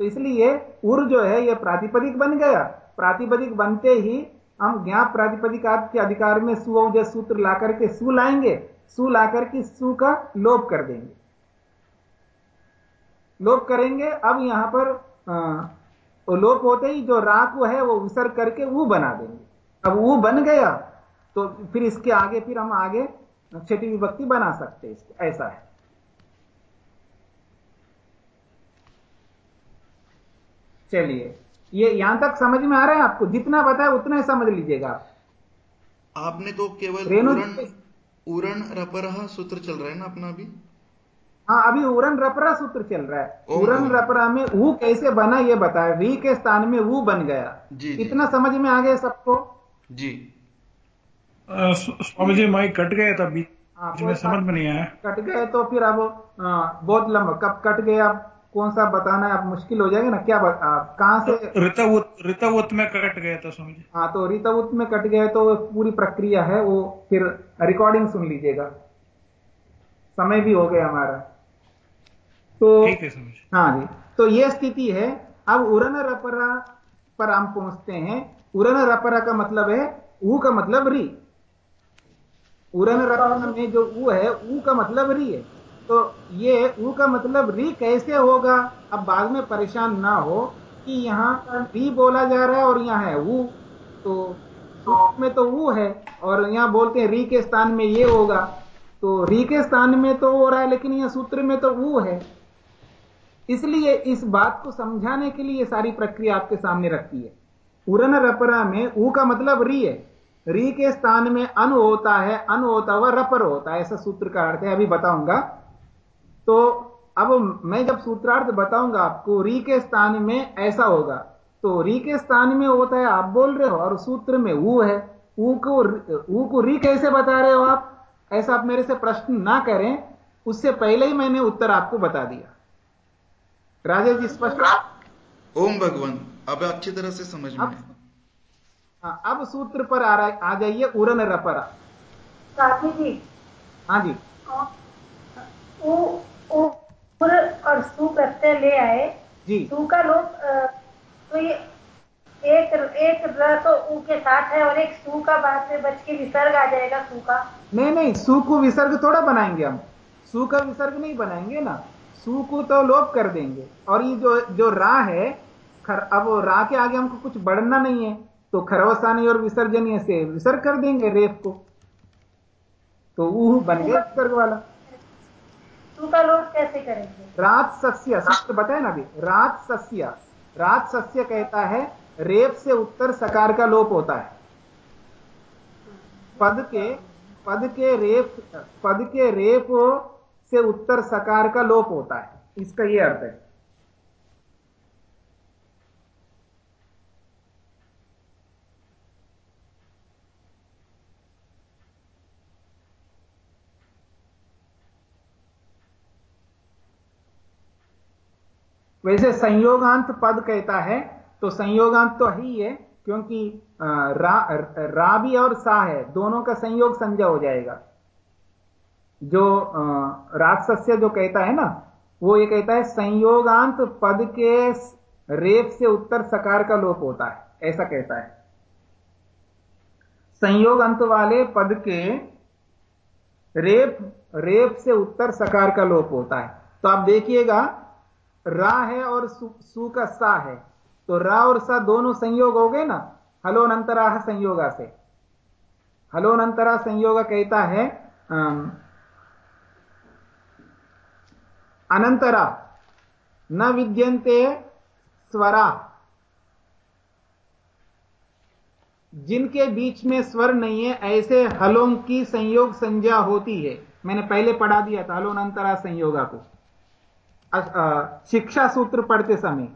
तो इसलिए उर जो है यह प्रातिपदिक बन गया। प्रातिपदिक बनते ही हम ज्ञाप प्रातिपदिक के अधिकार में सुज सूत्र ला करके सु लाएँगे। सु ला करके सु का लोप कर देंगे। लोप करेंगे अब यहाँ पर आ, लोप होते ही जो राक है वो विसर्ग करके वो बना देंगे। अब वो बन गया तो फिर इसके आगे फिर हम आगे छठी विभक्ति बना सकते ऐसा है। चलिए ये यहाँ तक समझ में आ रहा है आपको? जितना बताया उतना ही समझ लीजिएगा आप। आपने तो केवल उरण उरण रपरा सूत्र चल रहा है ना अपना अभी? हाँ अभी उरन रपरा सूत्र चल रहा है। उरन रपरा में वो कैसे बना ये बताया। वी के स्थान में वो बन गया। जी, इतना जी. समझ में आ गया सबको? जी। स्वामी जी माइक कट गए था बीच में समझ में नहीं आया। कट गए तो फिर अब बहुत लंबा। कब कट गए अब कौन सा बताना है? अब मुश्किल हो जाएगा ना? क्या कहाँ से? ऋतवुत में कट गए तो समझ हाँ तो ऋतवुत में कट गए तो पूरी प्रक्रिया है वो फिर रिकॉर्डिंग सुन लीजिएगा। समय भी हो गया हमारा। तो है हाँ जी। तो ये स्थिति है। अब उरन रपरा पर हम पहुँचते हैं। उरन रपरा का मतलब है ऊ का मतलब री। उरन रपरा में जो ऊ है, ऊ का मतलब री है। तो ये ऊ का मतलब री कैसे होगा? अब बाद में परेशान ना हो कि यहाँ री बोला जा रहा है और यहाँ है ऊ। तो में तो ऊ है और यहाँ बोलते हैं री के स्थान में ये होगा। तो री के स्थान में तो हो रहा है, लेकिन यह सूत्र में तो ऊ है। इसलिए इस बात को समझाने के लिए सारी प्रक्रिया आपके सामने रखती है। उरन रपरा में ऊ का मतलब री है। री के स्थान में अन होता है अन होता हुआ रपर होता है ऐसा सूत्र का अर्थ है अभी बताऊँगा। तो अब मैं जब सूत्रार्थ बताऊँगा आपको री के स्थान में ऐसा होगा। तो री के स्थान में होता है आप बोल रहे हो और सूत्र में ऊ है। ऊ को ऊ को री कैसे बता रहे हो आप? ऐसा आप मेरे से प्रश्न ना करें उससे पहले ही मैंने उत्तर आपको बता दिया। राजेश जी स्पष्ट ओम भगवान अब अच्छी तरह से समझ में अब सूत्र पर आ रहा आ जाइए उरन रपरा। साथी जी। हाँ जी। उ, उ, उर और सु प्रत्यय ले आए। जी। सु का लोप तो ये एक एक र तो उ के साथ है और एक सु का बाद में बच के विसर्ग आ जाएगा सु का। नहीं नहीं सु को विसर्ग थोड़ा बनाएँगे हम। सु का विसर्ग नहीं बनाएँगे ना। सु को तो लोप कर देंगे। और ये जो जो रा है खर अब रा के आगे हमको कुछ बढ़ना नहीं है। तो खरवसानी और विसर्जनीय से विसर्ग कर देंगे रेप को। तो ऊह बन गया विसर्ग वाला। कैसे करेंगे? रात सस्य सूत्र बताए ना अभी? रात सस्य रात सस्य कहता है रेप से उत्तर सकार का लोप होता है। पद के पद के रेप पद के रेप से उत्तर सकार का लोप होता है। इसका यह अर्थ है। वैसे संयोगांत पद कहता है तो संयोगांत तो ही है क्योंकि रा, रा भी और सा है दोनों का संयोग संजय हो जाएगा। जो राजसस्य जो कहता है ना वो ये कहता है संयोगांत पद के रेप से उत्तर सकार का लोप होता है ऐसा कहता है। संयोग अंत वाले पद के रेप रेप से उत्तर सकार का लोप होता है। तो आप देखिएगा रा है और सु, सु का सा है। तो रा और सा दोनों संयोग हो गए ना? हलोनंतराह संयोगा से। हलोनंतरा संयोग कहता है अनंतरा न विद्यंते स्वरा। जिनके बीच में स्वर नहीं है ऐसे हलों की संयोग संज्ञा होती है। मैंने पहले पढ़ा दिया था हलोनंतरा संयोगा को। शिक्षा सूत्र पढ़ते समय।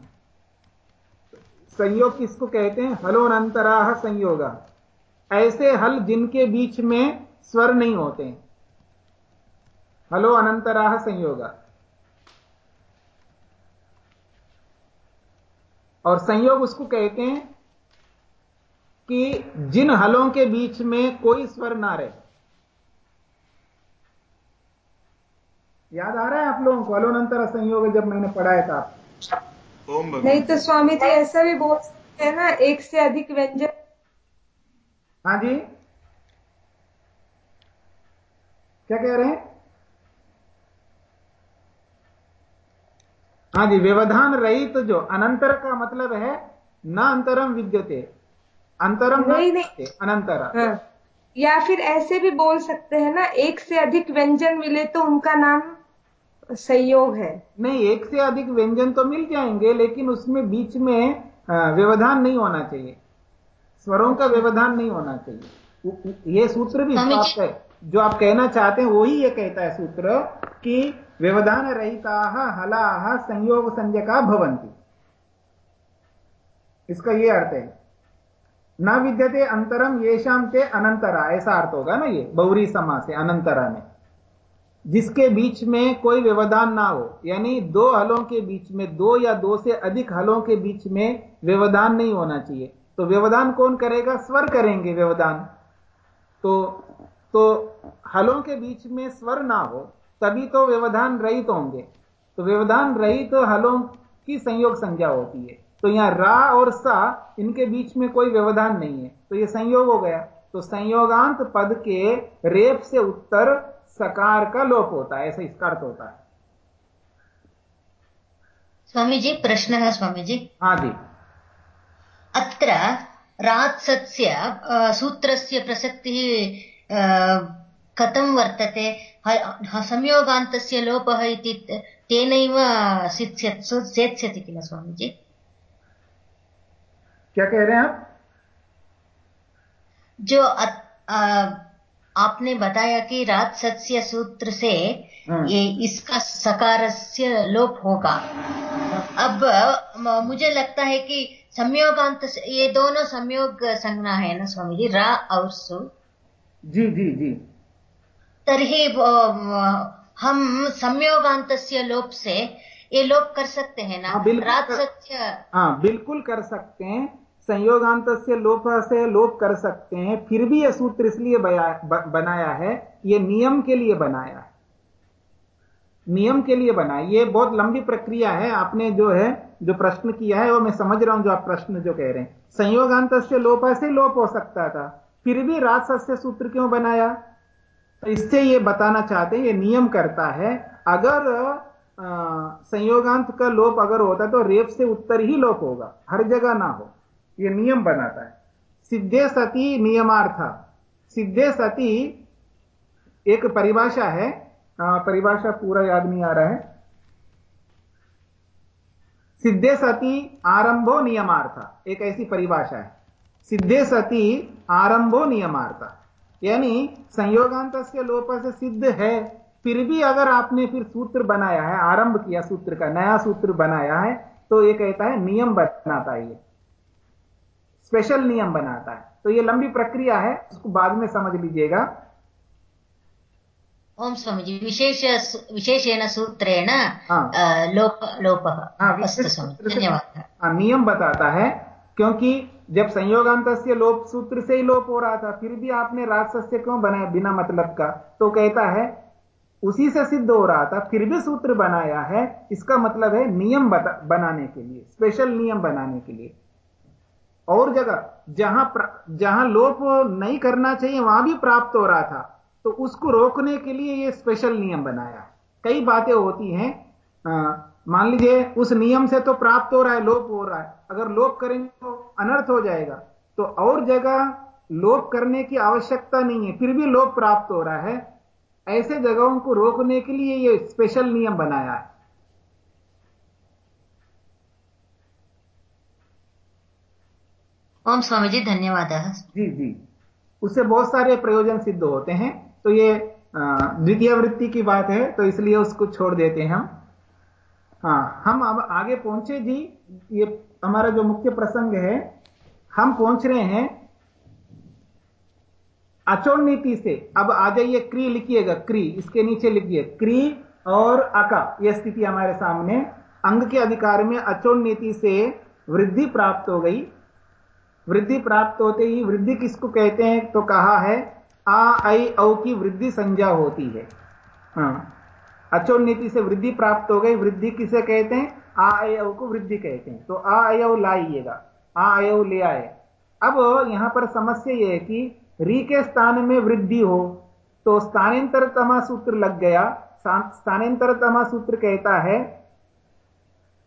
संयोग किसको कहते हैं? हलो हलोनंतराह संयोग। ऐसे हल जिनके बीच में स्वर नहीं होते हलो अनंतराह संयोग। और संयोग उसको कहते हैं कि जिन हलों के बीच में कोई स्वर ना रहे। याद आ रहा है आप लोगों को? अलोनंतर संयोग जब मैंने पढ़ाया था नहीं तो स्वामी जी ऐसा भी बोल सकते हैं ना एक से अधिक व्यंजन। हाँ जी। क्या कह रहे हैं? हाँ जी व्यवधान रहित तो जो अनंतर का मतलब है न अंतरम विद्यते। अंतरम नहीं नहीं। अनंतर। हाँ। या फिर ऐसे भी बोल सकते हैं ना एक से अधिक व्यंजन मिले तो उनका नाम संयोग है। नहीं एक से अधिक व्यंजन तो मिल जाएँगे लेकिन उसमें बीच में व्यवधान नहीं होना चाहिए। स्वरों का व्यवधान नहीं होना चाहिए। ये सूत्र भी है। जो आप कहना चाहते हैं वही ये कहता है सूत्र कि व्यवधान रहिता हला संयोग संज्ञका भवंती इसका ये अर्थ है। न विद्यते अंतरम ये शाम ते अनंतरा ऐसा अर्थ होगा ना ये बौरी समास है अनंतरा में। जिसके बीच में कोई व्यवधान ना हो, यानी दो हलों के बीच में, दो या दो से अधिक हलों के बीच में व्यवधान नहीं होना चाहिए। तो व्यवधान कौन करेगा? स्वर करेंगे व्यवधान। तो तो हलों के बीच में स्वर ना हो, तभी तो व्यवधान रहित होंगे। तो व्यवधान रहित तो हलों की संयोग संज्ञा होती है। तो यहाँ रा और सा, इनके बीच में कोई व्यवधान नहीं है। तो यह संयोग हो गया। तो संयोगांत पद के रेप से उत्तर सकार का लोप होता है ऐसा इसका अर्थ होता है। स्वामी जी प्रश्नः स्वामी जी। हाँ जी। अत्र रात्सस्य सूत्रस्य प्रसक्तिः कथं वर्तते? संयोगान्तस्य लोपः इति तेनैव सेत्स्यति किल स्वामीजी क्या कह रहे हैं आप? जो आपने बताया कि रात सत्य सूत्र से हाँ। ये इसका सकार से लोप होगा। अब मुझे लगता है कि संयोगांत ये दोनों संयोग संज्ञा है ना स्वामी जी? रा और सु। जी जी जी। तरही हम संयोगांत लोप से ये लोप कर सकते हैं ना? हाँ, रात सत्य हाँ बिल्कुल कर सकते हैं। संयोगांत से लोप से लोप कर सकते हैं, फिर भी यह सूत्र इसलिए बनाया है यह नियम के लिए बनाया है। नियम के लिए बनाया ये बहुत लंबी प्रक्रिया है, आपने जो है, जो प्रश्न किया है, वो मैं समझ रहा हूँ जो आप प्रश्न जो कह रहे हैं। संयोगांत से लोप से लोप हो सकता था, फिर भी राजस्य सूत्र क्यों बनाया? तो इससे ये बताना चाहते हैं, ये नियम करता है, अगर संयोगांत का लोप अगर होता तो रेप से उत्तर ही लोप होगा, हर जगह ना हो। ये नियम बनाता है। सिद्धे सती नियमार्थ। सिद्धे सती एक परिभाषा है। परिभाषा पूरा याद नहीं आ रहा है। सिद्धे सती आरंभो नियमार्थ। एक ऐसी परिभाषा है। सिद्धे सती आरंभो नियमार्थ। यानी संयोगांत से लोप से सिद्ध है। फिर भी अगर आपने फिर सूत्र बनाया है, आरंभ किया सूत्र का, नया सूत्र बनाया है तो ये कहता है नियम बनाता है स्पेशल नियम बनाता है। तो ये लंबी प्रक्रिया है उसको बाद में समझ लीजिएगा। ओम स्वामी जी विशेष विशेषेण सूत्रेण हाँ। लोप लोप। हाँ, धन्यवाद। हाँ, नियम बताता है क्योंकि जब संयोगांत से लोप सूत्र से ही लोप हो रहा था फिर भी आपने राजस्य क्यों बनाया? बिना मतलब का। तो कहता है उसी से सिद्ध हो रहा था फिर भी सूत्र बनाया है इसका मतलब है नियम बनाने के लिए स्पेशल नियम बनाने के लिए। और जगह, जहाँ जहाँ लोप नहीं करना चाहिए, वहाँ भी प्राप्त हो रहा था। तो उसको रोकने के लिए ये स्पेशल नियम बनाया कई बातें होती हैं। मान लीजिए, उस नियम से तो प्राप्त हो रहा है, लोप हो रहा है। अगर लोप करेंगे तो अनर्थ हो जाएगा। तो और जगह लोप करने की आवश्यकता नहीं है, फिर भी लोप प्राप्त हो रहा है। ऐसे जगहों को रोकने के लिए ये स्पेशल नियम बनाया है। ओम स्वामी जी धन्यवाद। जी जी। उससे बहुत सारे प्रयोजन सिद्ध होते हैं। तो ये द्वितीय वृत्ति की बात है तो इसलिए उसको छोड़ देते हैं हम। हाँ हम अब आगे पहुँचे जी। ये हमारा जो मुख्य प्रसंग है, हम पहुँच रहे हैं अचोड़ नीति से। अब आ जाइए क्री लिखिएगा, क्री। इसके नीचे लिखिए, क्री और अका। यह स्थिति हमारे सामने। अंग के अधिकार में अचोड़ नीति से वृद्धि प्राप्त हो गई। वृद्धि प्राप्त होते ही वृद्धि किसको कहते हैं? तो कहा है आ आई औ की वृद्धि संज्ञा होती है। हाँ। अचो नीति से वृद्धि प्राप्त हो गई वृद्धि किसे कहते हैं? आ आई औ को वृद्धि कहते हैं। तो आ औ लाइएगा। आ औ ले आए। अब यहाँ पर समस्या यह है कि री के स्थान में वृद्धि हो तो स्थानांतर तमा सूत्र लग गया। स्थानांतर तमा सूत्र कहता है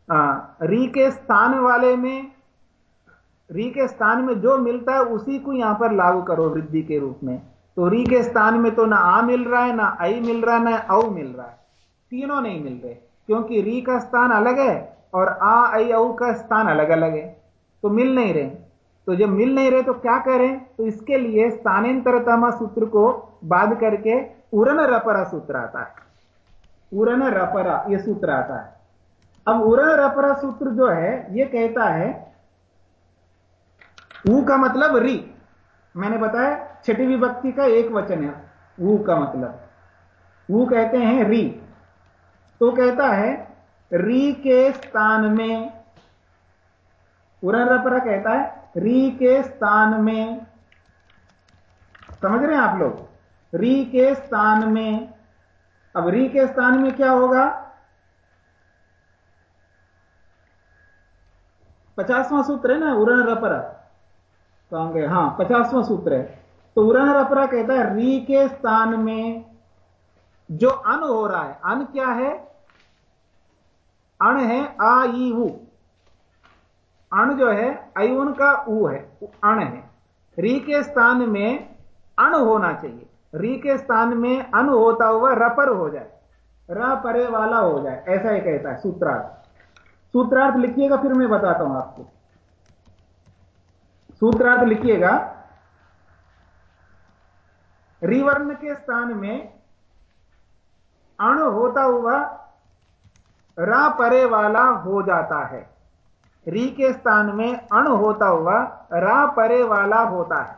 आ, री के स्थान वाले में री के स्थान में जो मिलता है, उसी को यहाँ पर लागू करो वृद्धि के रूप में। तो री के स्थान में तो ना आ मिल रहा है, ना आई मिल रहा है, ना औ मिल रहा है। तीनों नहीं मिल रहे, क्योंकि री का स्थान अलग है और आ, आई, औ का स्थान अलग अलग है। तो मिल नहीं रहे। तो जब मिल नहीं रहे तो क्या करें? तो इसके लिए स्थानांतरतमा सूत्र को बाध करके उरन रपरा सूत्र आता है। उरन रपरा यह सूत्र आता है। अब उरन रपरा सूत्र जो है यह कहता है ऊ का मतलब री। मैंने बताया, छठी विभक्ति का एक वचन है, ऊ का मतलब। ऊ कहते हैं री। तो कहता है, री के स्थान में उरपरा कहता है, री के स्थान में, समझ रहे हैं आप लोग? री के स्थान में, अब री के स्थान में क्या होगा? पचासवां सूत्र है ना उरण रपरा कहाँ गए हाँ पचासवां सूत्र है। तो उरण रपरा कहता है, री के स्थान में जो अन हो रहा है, अन क्या है? अण है आ, ई उ अण जो है, अयुन का ऊ है, अण है। री के स्थान में अण होना चाहिए। री के स्थान में अन होता हुआ रपर हो जाए। र परे वाला हो जाए, ऐसा ही कहता है, सूत्रार्थ। सूत्रार्थ लिखिएगा, फिर मैं बताता हूँ आपको। सूत्रार्थ लिखिएगा। रिवर्ण के स्थान में अणु होता हुआ रा परे वाला हो जाता है। री के स्थान में अण होता हुआ रा परे वाला होता है।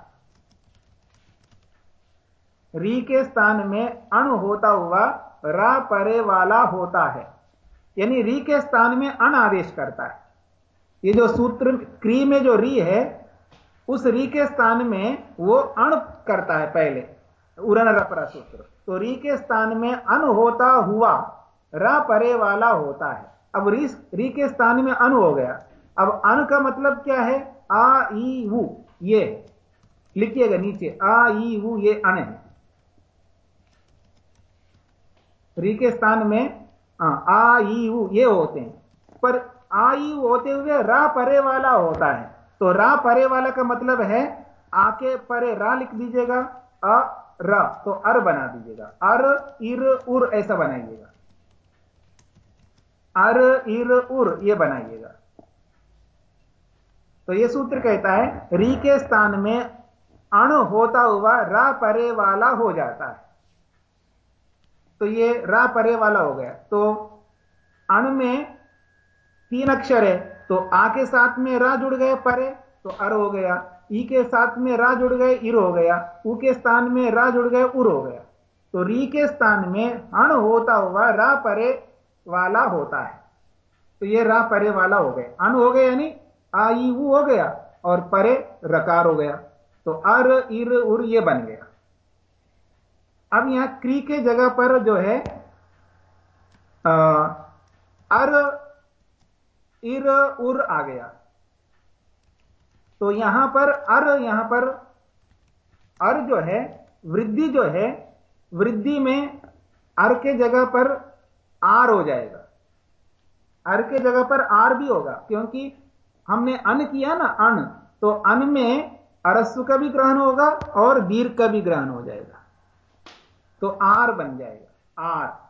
री के स्थान में अण होता हुआ रा परे वाला होता है। यानी री के स्थान में अण आदेश करता है। ये जो सूत्र, क्री में जो री है उस री के स्थान में वो अण करता है पहले उरण रपरा सूत्र। तो री के स्थान में अन होता हुआ, रा परे वाला होता है। अब री री के स्थान में अन हो गया। अब अन का मतलब क्या है? आ, ई वु ये। लिखिएगा नीचे, आ, ई वु ये अन है। री के स्थान में आ आ, ई, उ, ये होते हैं। पर आ, ई होते हुए रा परे वाला होता है। तो रा परे वाला का मतलब है, आके परे रा लिख दीजिएगा, अ, र तो अर बना दीजिएगा। अर, इर, उर ऐसा बनाइएगा। अर, इर, उर, ये बनाइएगा। तो ये सूत्र कहता है, री के स्थान में अण होता हुआ रा परे वाला हो जाता है। तो ये रा परे वाला हो गया। तो अण में तीन अक्षर है। तो आ के साथ में रा जुड़ गए परे तो अर हो गया। ई के साथ में रा जुड़ गए इर हो गया। उ के स्थान में रा जुड़ गए उर हो गया। तो री के स्थान में अण होता हुआ रा परे वाला होता है। तो ये रा परे वाला हो गया अण हो गया यानी आ ई उ हो गया और परे रकार हो गया। तो अर इर उर ये बन गया। अब यहाँ क्री के जगह पर जो है आ, अर इर उर आ गया। तो यहाँ पर अर, यहाँ पर अर जो है, वृद्धि जो है, वृद्धि में अर के जगह पर आर हो जाएगा। अर के जगह पर आर भी होगा, क्योंकि हमने अन किया ना, अन। तो अन में अरस्व का भी ग्रहण होगा और दीर्घ का भी ग्रहण हो जाएगा। तो आर बन जाएगा, आर।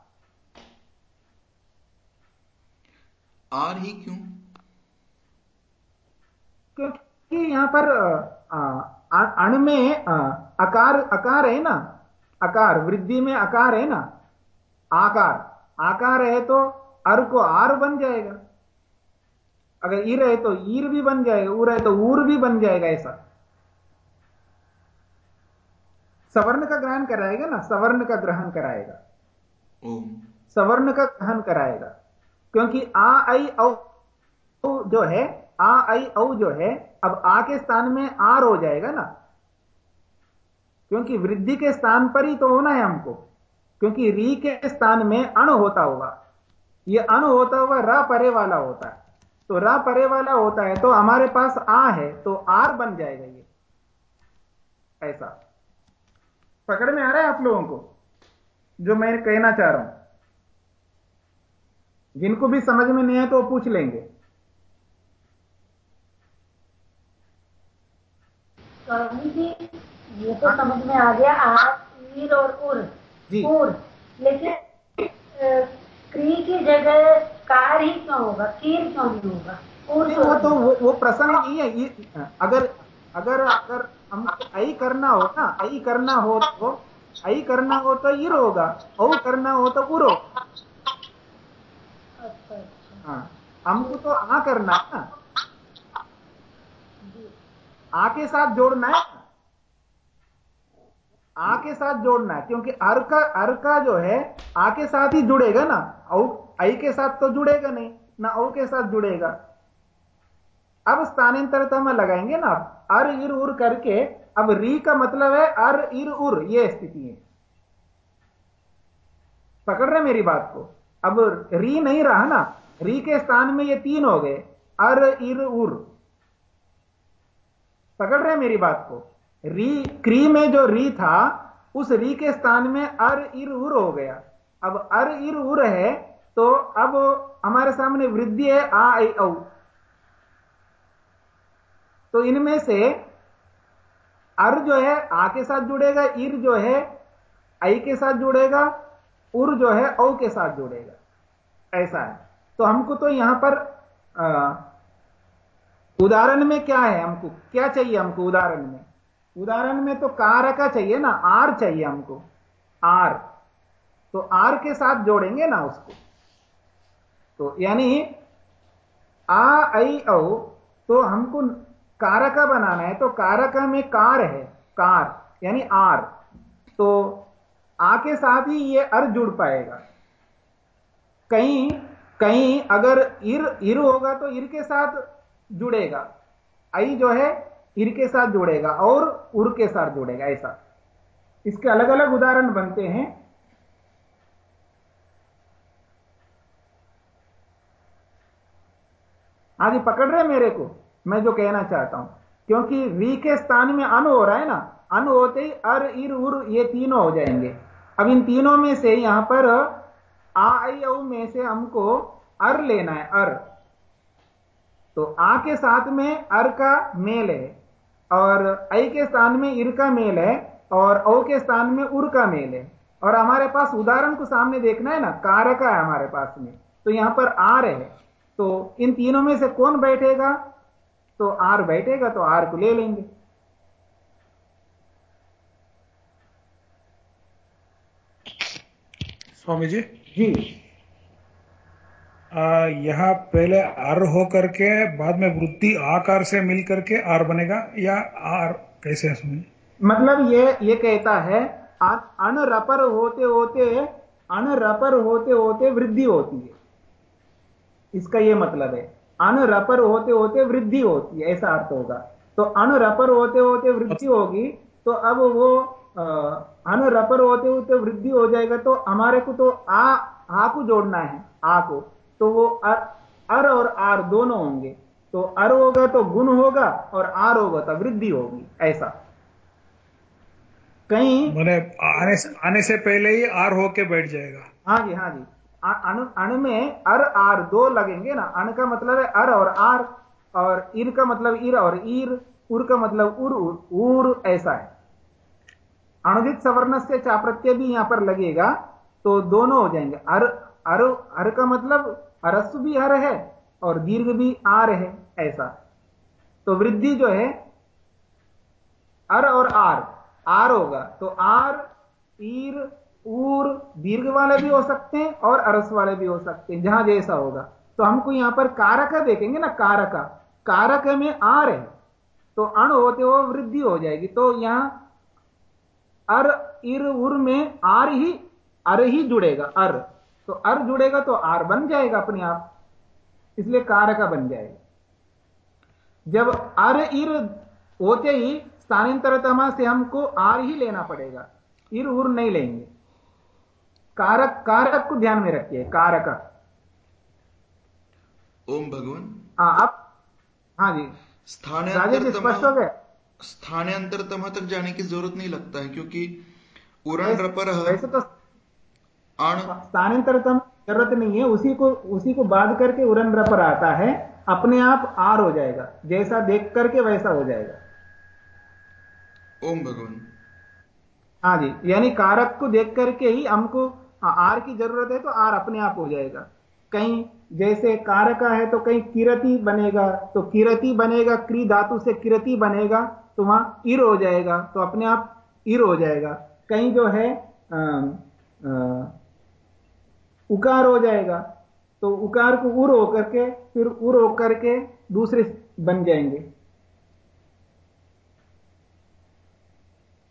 आर ही क्यों? क्योंकि यहाँ पर अण में आकार आकार है ना? आकार वृद्धि में आकार है ना? आकार। आकार है तो अर को आर बन जाएगा। अगर ईर है तो ईर भी बन जाएगा उर है तो ऊर भी बन जाएगा ऐसा। सवर्ण का ग्रहण कराएगा ना? सवर्ण का ग्रहण कराएगा। सवर्ण का ग्रहण कराएगा। क्योंकि आ, आई, औ जो है, आ, आई, औ जो है, अब आ के स्थान में आर हो जाएगा ना। क्योंकि वृद्धि के स्थान पर ही तो होना है हमको। क्योंकि री के स्थान में अण होता हुआ यह अण होता हुआ र परे वाला होता है। तो र परे वाला होता है तो हमारे पास आ है तो आर बन जाएगा ये। ऐसा। पकड़ में आ रहा है आप लोगों को? जो मैं कहना चाह रहा हूँ। जिनको भी समझ में नहीं है तो वो पूछ लेंगे। जी ये तो समझ में आ गया ईर और उर जी। उर। लेकिन क्री की जगह कार ही क्यों होगा? कीर क्यों नहीं होगा? नहीं, वो तो वो, वो प्रसंग नहीं है ये अगर अगर अगर हम आई करना हो ना आई करना हो तो आई करना हो तो इर होगा औ करना हो तो उर होगा। हाँ हमको तो आ करना है आ के साथ जोड़ना है आ के साथ जोड़ना है, क्योंकि अर का अर का जो है, आ के साथ ही जुड़ेगा ना। औ, आई के साथ तो जुड़ेगा नहीं, ना औ के साथ जुड़ेगा। अब स्थानांतरता में लगाएँगे ना अर, इर, उर करके, अब री का मतलब है अर, इर, उर, ये स्थिति है। पकड़ रहे मेरी बात को? अब री नहीं रहा ना, री के स्थान में ये तीन हो गए, अर, इर, उर। पकड़ रहे मेरी बात को? री, क्री में जो री था, उस री के स्थान में अर, इर, उर हो गया। अब अर, इर, उर है तो अब हमारे सामने वृद्धि है, आ आई औ। तो इनमें से अर जो है, आ के साथ जुड़ेगा, इर जो है आई के साथ जुड़ेगा उर जो है, औ के साथ जुड़ेगा। ऐसा है। तो हमको तो यहाँ पर उदाहरण में क्या है हमको? क्या चाहिए हमको उदाहरण में? उदाहरण में तो कार का चाहिए ना? आर चाहिए हमको। आर। तो आर के साथ जोड़ेंगे ना उसको। तो यानी, आ, आई, औ तो हमको कारका बनाना है। तो कारका में कार है। कार। यानी आर। तो आ के साथ ही ये अर जुड़ पाएगा। कहीं कहीं अगर इर इर होगा तो इर के साथ जुड़ेगा। आई जो है, इर के साथ जुड़ेगा और उर के साथ जुड़ेगा, ऐसा। इसके अलग अलग उदाहरण बनते हैं। आदि, पकड़ रहे मेरे को? मैं जो कहना चाहता हूँ, क्योंकि वी के स्थान में अन हो रहा है ना? अन होते ही अर, इर, उर, ये तीनों हो जाएँगे। अब इन तीनों में से यहाँ पर आ, आई, औ में से हमको अर लेना है, अर। तो आ के साथ में अर का मेल है, और आई के स्थान में इर का मेल है, और औ के स्थान में उर का मेल है। और हमारे पास उदाहरण को सामने देखना है ना, कारका है हमारे पास में। तो यहाँ पर आर है। तो इन तीनों में से कौन बैठेगा? तो आर बैठेगा तो आर को ले लेंगे। स्वामी जी? जी यहाँ पहले आर हो करके बाद में वृद्धि आकार से मिल करके आर बनेगा या आर कैसे है मतलब ये ये कहता है अन रपर होते होते अन रपर होते होते वृद्धि होती है। इसका यह मतलब है अनरपर होते होते वृद्धि होती है ऐसा अर्थ होगा। तो अन रपर होते होते वृद्धि होगी तो अब वो अन रपर होते होते वृद्धि हो जाएगा तो हमारे को तो आ आ को जोड़ना है आ को। तो वो अर, अर और आर दोनों होंगे। तो अर होगा तो गुण होगा और आर होगा तो वृद्धि होगी ऐसा। कहीं मैंने आने से आने से पहले ही आर होके बैठ जाएगा। हाँ जी हाँ जी। अणु अणु में अर आर दो लगेंगे ना। अण का मतलब है अर और आर और इर का मतलब इर और ईर उर का मतलब उर उर, उर ऐसा है। अणुदित सवर्ण से चाप्रत्यय भी यहाँ पर लगेगा तो दोनों हो जाएँगे। अर अर अर का मतलब अरस्व भी हर है और दीर्घ भी आर है, ऐसा। तो वृद्धि जो है, अर और आर आर होगा। तो आर, ईर, ऊर, दीर्घ वाले भी हो सकते हैं और अरस वाले भी हो सकते हैं, जहाँ जैसा होगा। तो हमको यहाँ पर कारक देखेंगे ना, कारक। कारक में आर है तो अण होते हो वृद्धि हो जाएगी। तो यहाँ अर इर उर में आर ही अर ही जुड़ेगा अर। तो अर जुड़ेगा तो आर बन जाएगा अपने आप। इसलिए कार का बन जाएगा। जब अर इर होते ही स्थानांतरतमा से हमको आर ही लेना पड़ेगा। इर उर नहीं लेंगे। कारक कारक को ध्यान में रखिए कारक। ओम भगवान। हाँ अब हाँ जी। स्पष्ट हो गया? स्थानांतरतम तक जाने की ज़रूरत नहीं लगता है क्योंकि उरण रपर वैसे तो स्थानांतरतम ज़रूरत नहीं है उसी को उसी को बाध करके उरण रपर आता है अपने आप आर हो जाएगा जैसा देख करके वैसा हो जाएगा। ओम भगवान। हाँ जी यानी कारक को देख करके ही हमको आर की ज़रूरत है तो आर अपने आप हो जाएगा। कहीं जैसे कारका है तो कहीं किरती बनेगा तो किरती बनेगा क्री धातु से किरती बनेगा तो वहाँ इर हो जाएगा तो अपने आप इर हो जाएगा। कहीं जो है आ, आ, उकार हो जाएगा तो उकार को उर होकर के फिर उर होकर के दूसरे बन जाएँगे।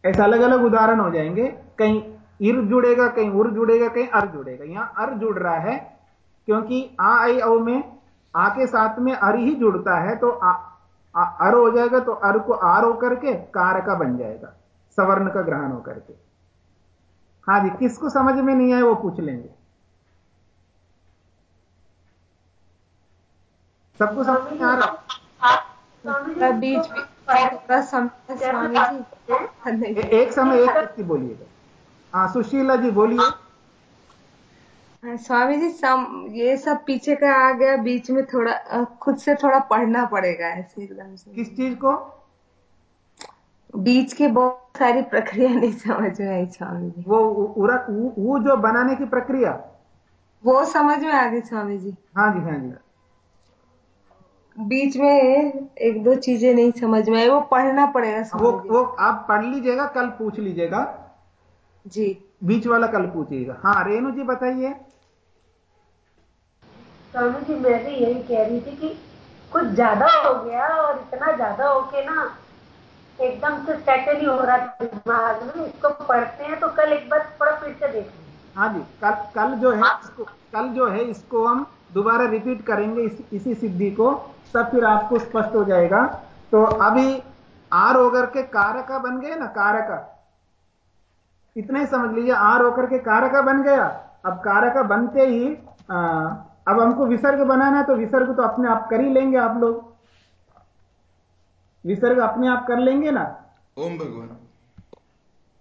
ऐसा अलग अलग उदाहरण हो जाएँगे। कहीं इर जुड़ेगा कहीं उर जुड़ेगा कहीं अर जुड़ेगा। यहाँ अर जुड़ रहा है क्योंकि आ आई औ में आ के साथ में अर ही जुड़ता है तो आ, आ, अर हो जाएगा तो अर को आर होकर के कार का बन जाएगा सवर्ण का ग्रहण होकर के हाँ जी किसको समझ में नहीं आए वो पूछ लेंगे। सबको समझ में आ रहा? बीच स्वामी जी। एक समय एक व्यक्ति बोलिएगा। हाँ सुशीला जी बोलिए। हाँ, स्वामी जी सम ये सब पीछे का आ गया बीच में थोड़ा खुद से थोड़ा पढ़ना पड़ेगा ऐसे एकदम से। किस चीज़ को? बीच की बहुत सारी प्रक्रिया नहीं समझ में आई स्वामी जी वो उरा वो जो बनाने की प्रक्रिया? वो समझ में आ गई स्वामी जी हाँ जी हाँ जी। बीच में एक दो चीज़ें नहीं समझ में आई वो पढ़ना पड़ेगा वो वो आप पढ़ लीजिएगा कल पूछ लीजिएगा। जी। बीच वाला कल पूछिएगा। हाँ रेणु जी बताइए। स्वामी जी मैं भी यही कह रही थी कि कुछ ज़्यादा हो गया और इतना ज़्यादा होके ना एकदम से सेटल ही हो रहा था दिमाग में। इसको पढ़ते हैं तो कल एक बार थोड़ा फिर से देख हाँ जी कल कल जो है इसको कल जो है इसको हम दोबारा रिपीट करेंगे इस, इसी सिद्धि को तब फिर आपको स्पष्ट हो जाएगा। तो अभी आर होकर के कारका बन गए ना कारका? इतना ही समझ लीजिए आर होकर के कारका बन गया। अब कारका बनते ही आ, अब हमको विसर्ग बनाना है तो विसर्ग तो अपने आप कर ही लेंगे आप लोग। विसर्ग अपने आप कर लेंगे ना? ओम भगवान।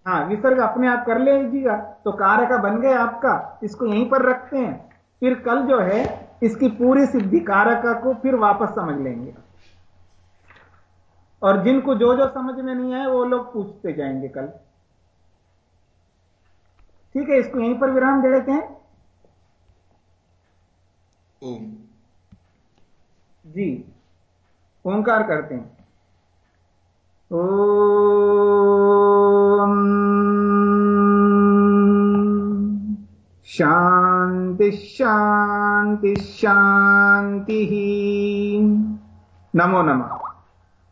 हाँ विसर्ग अपने आप कर लीजिएगा। तो कार्य का बन गया आपका इसको यहीं पर रखते हैं। फिर कल जो है इसकी पूरी सिद्धि कारका को फिर वापस समझ लेंगे। और जिनको जो जो समझ में नहीं आए वो लोग पूछते जाएँगे कल। ठीक है इसको यहीं पर विराम दे देते हैं। ओम। जी ओंकार करते हैं। ओ शांति शांति शांति नमो नमः।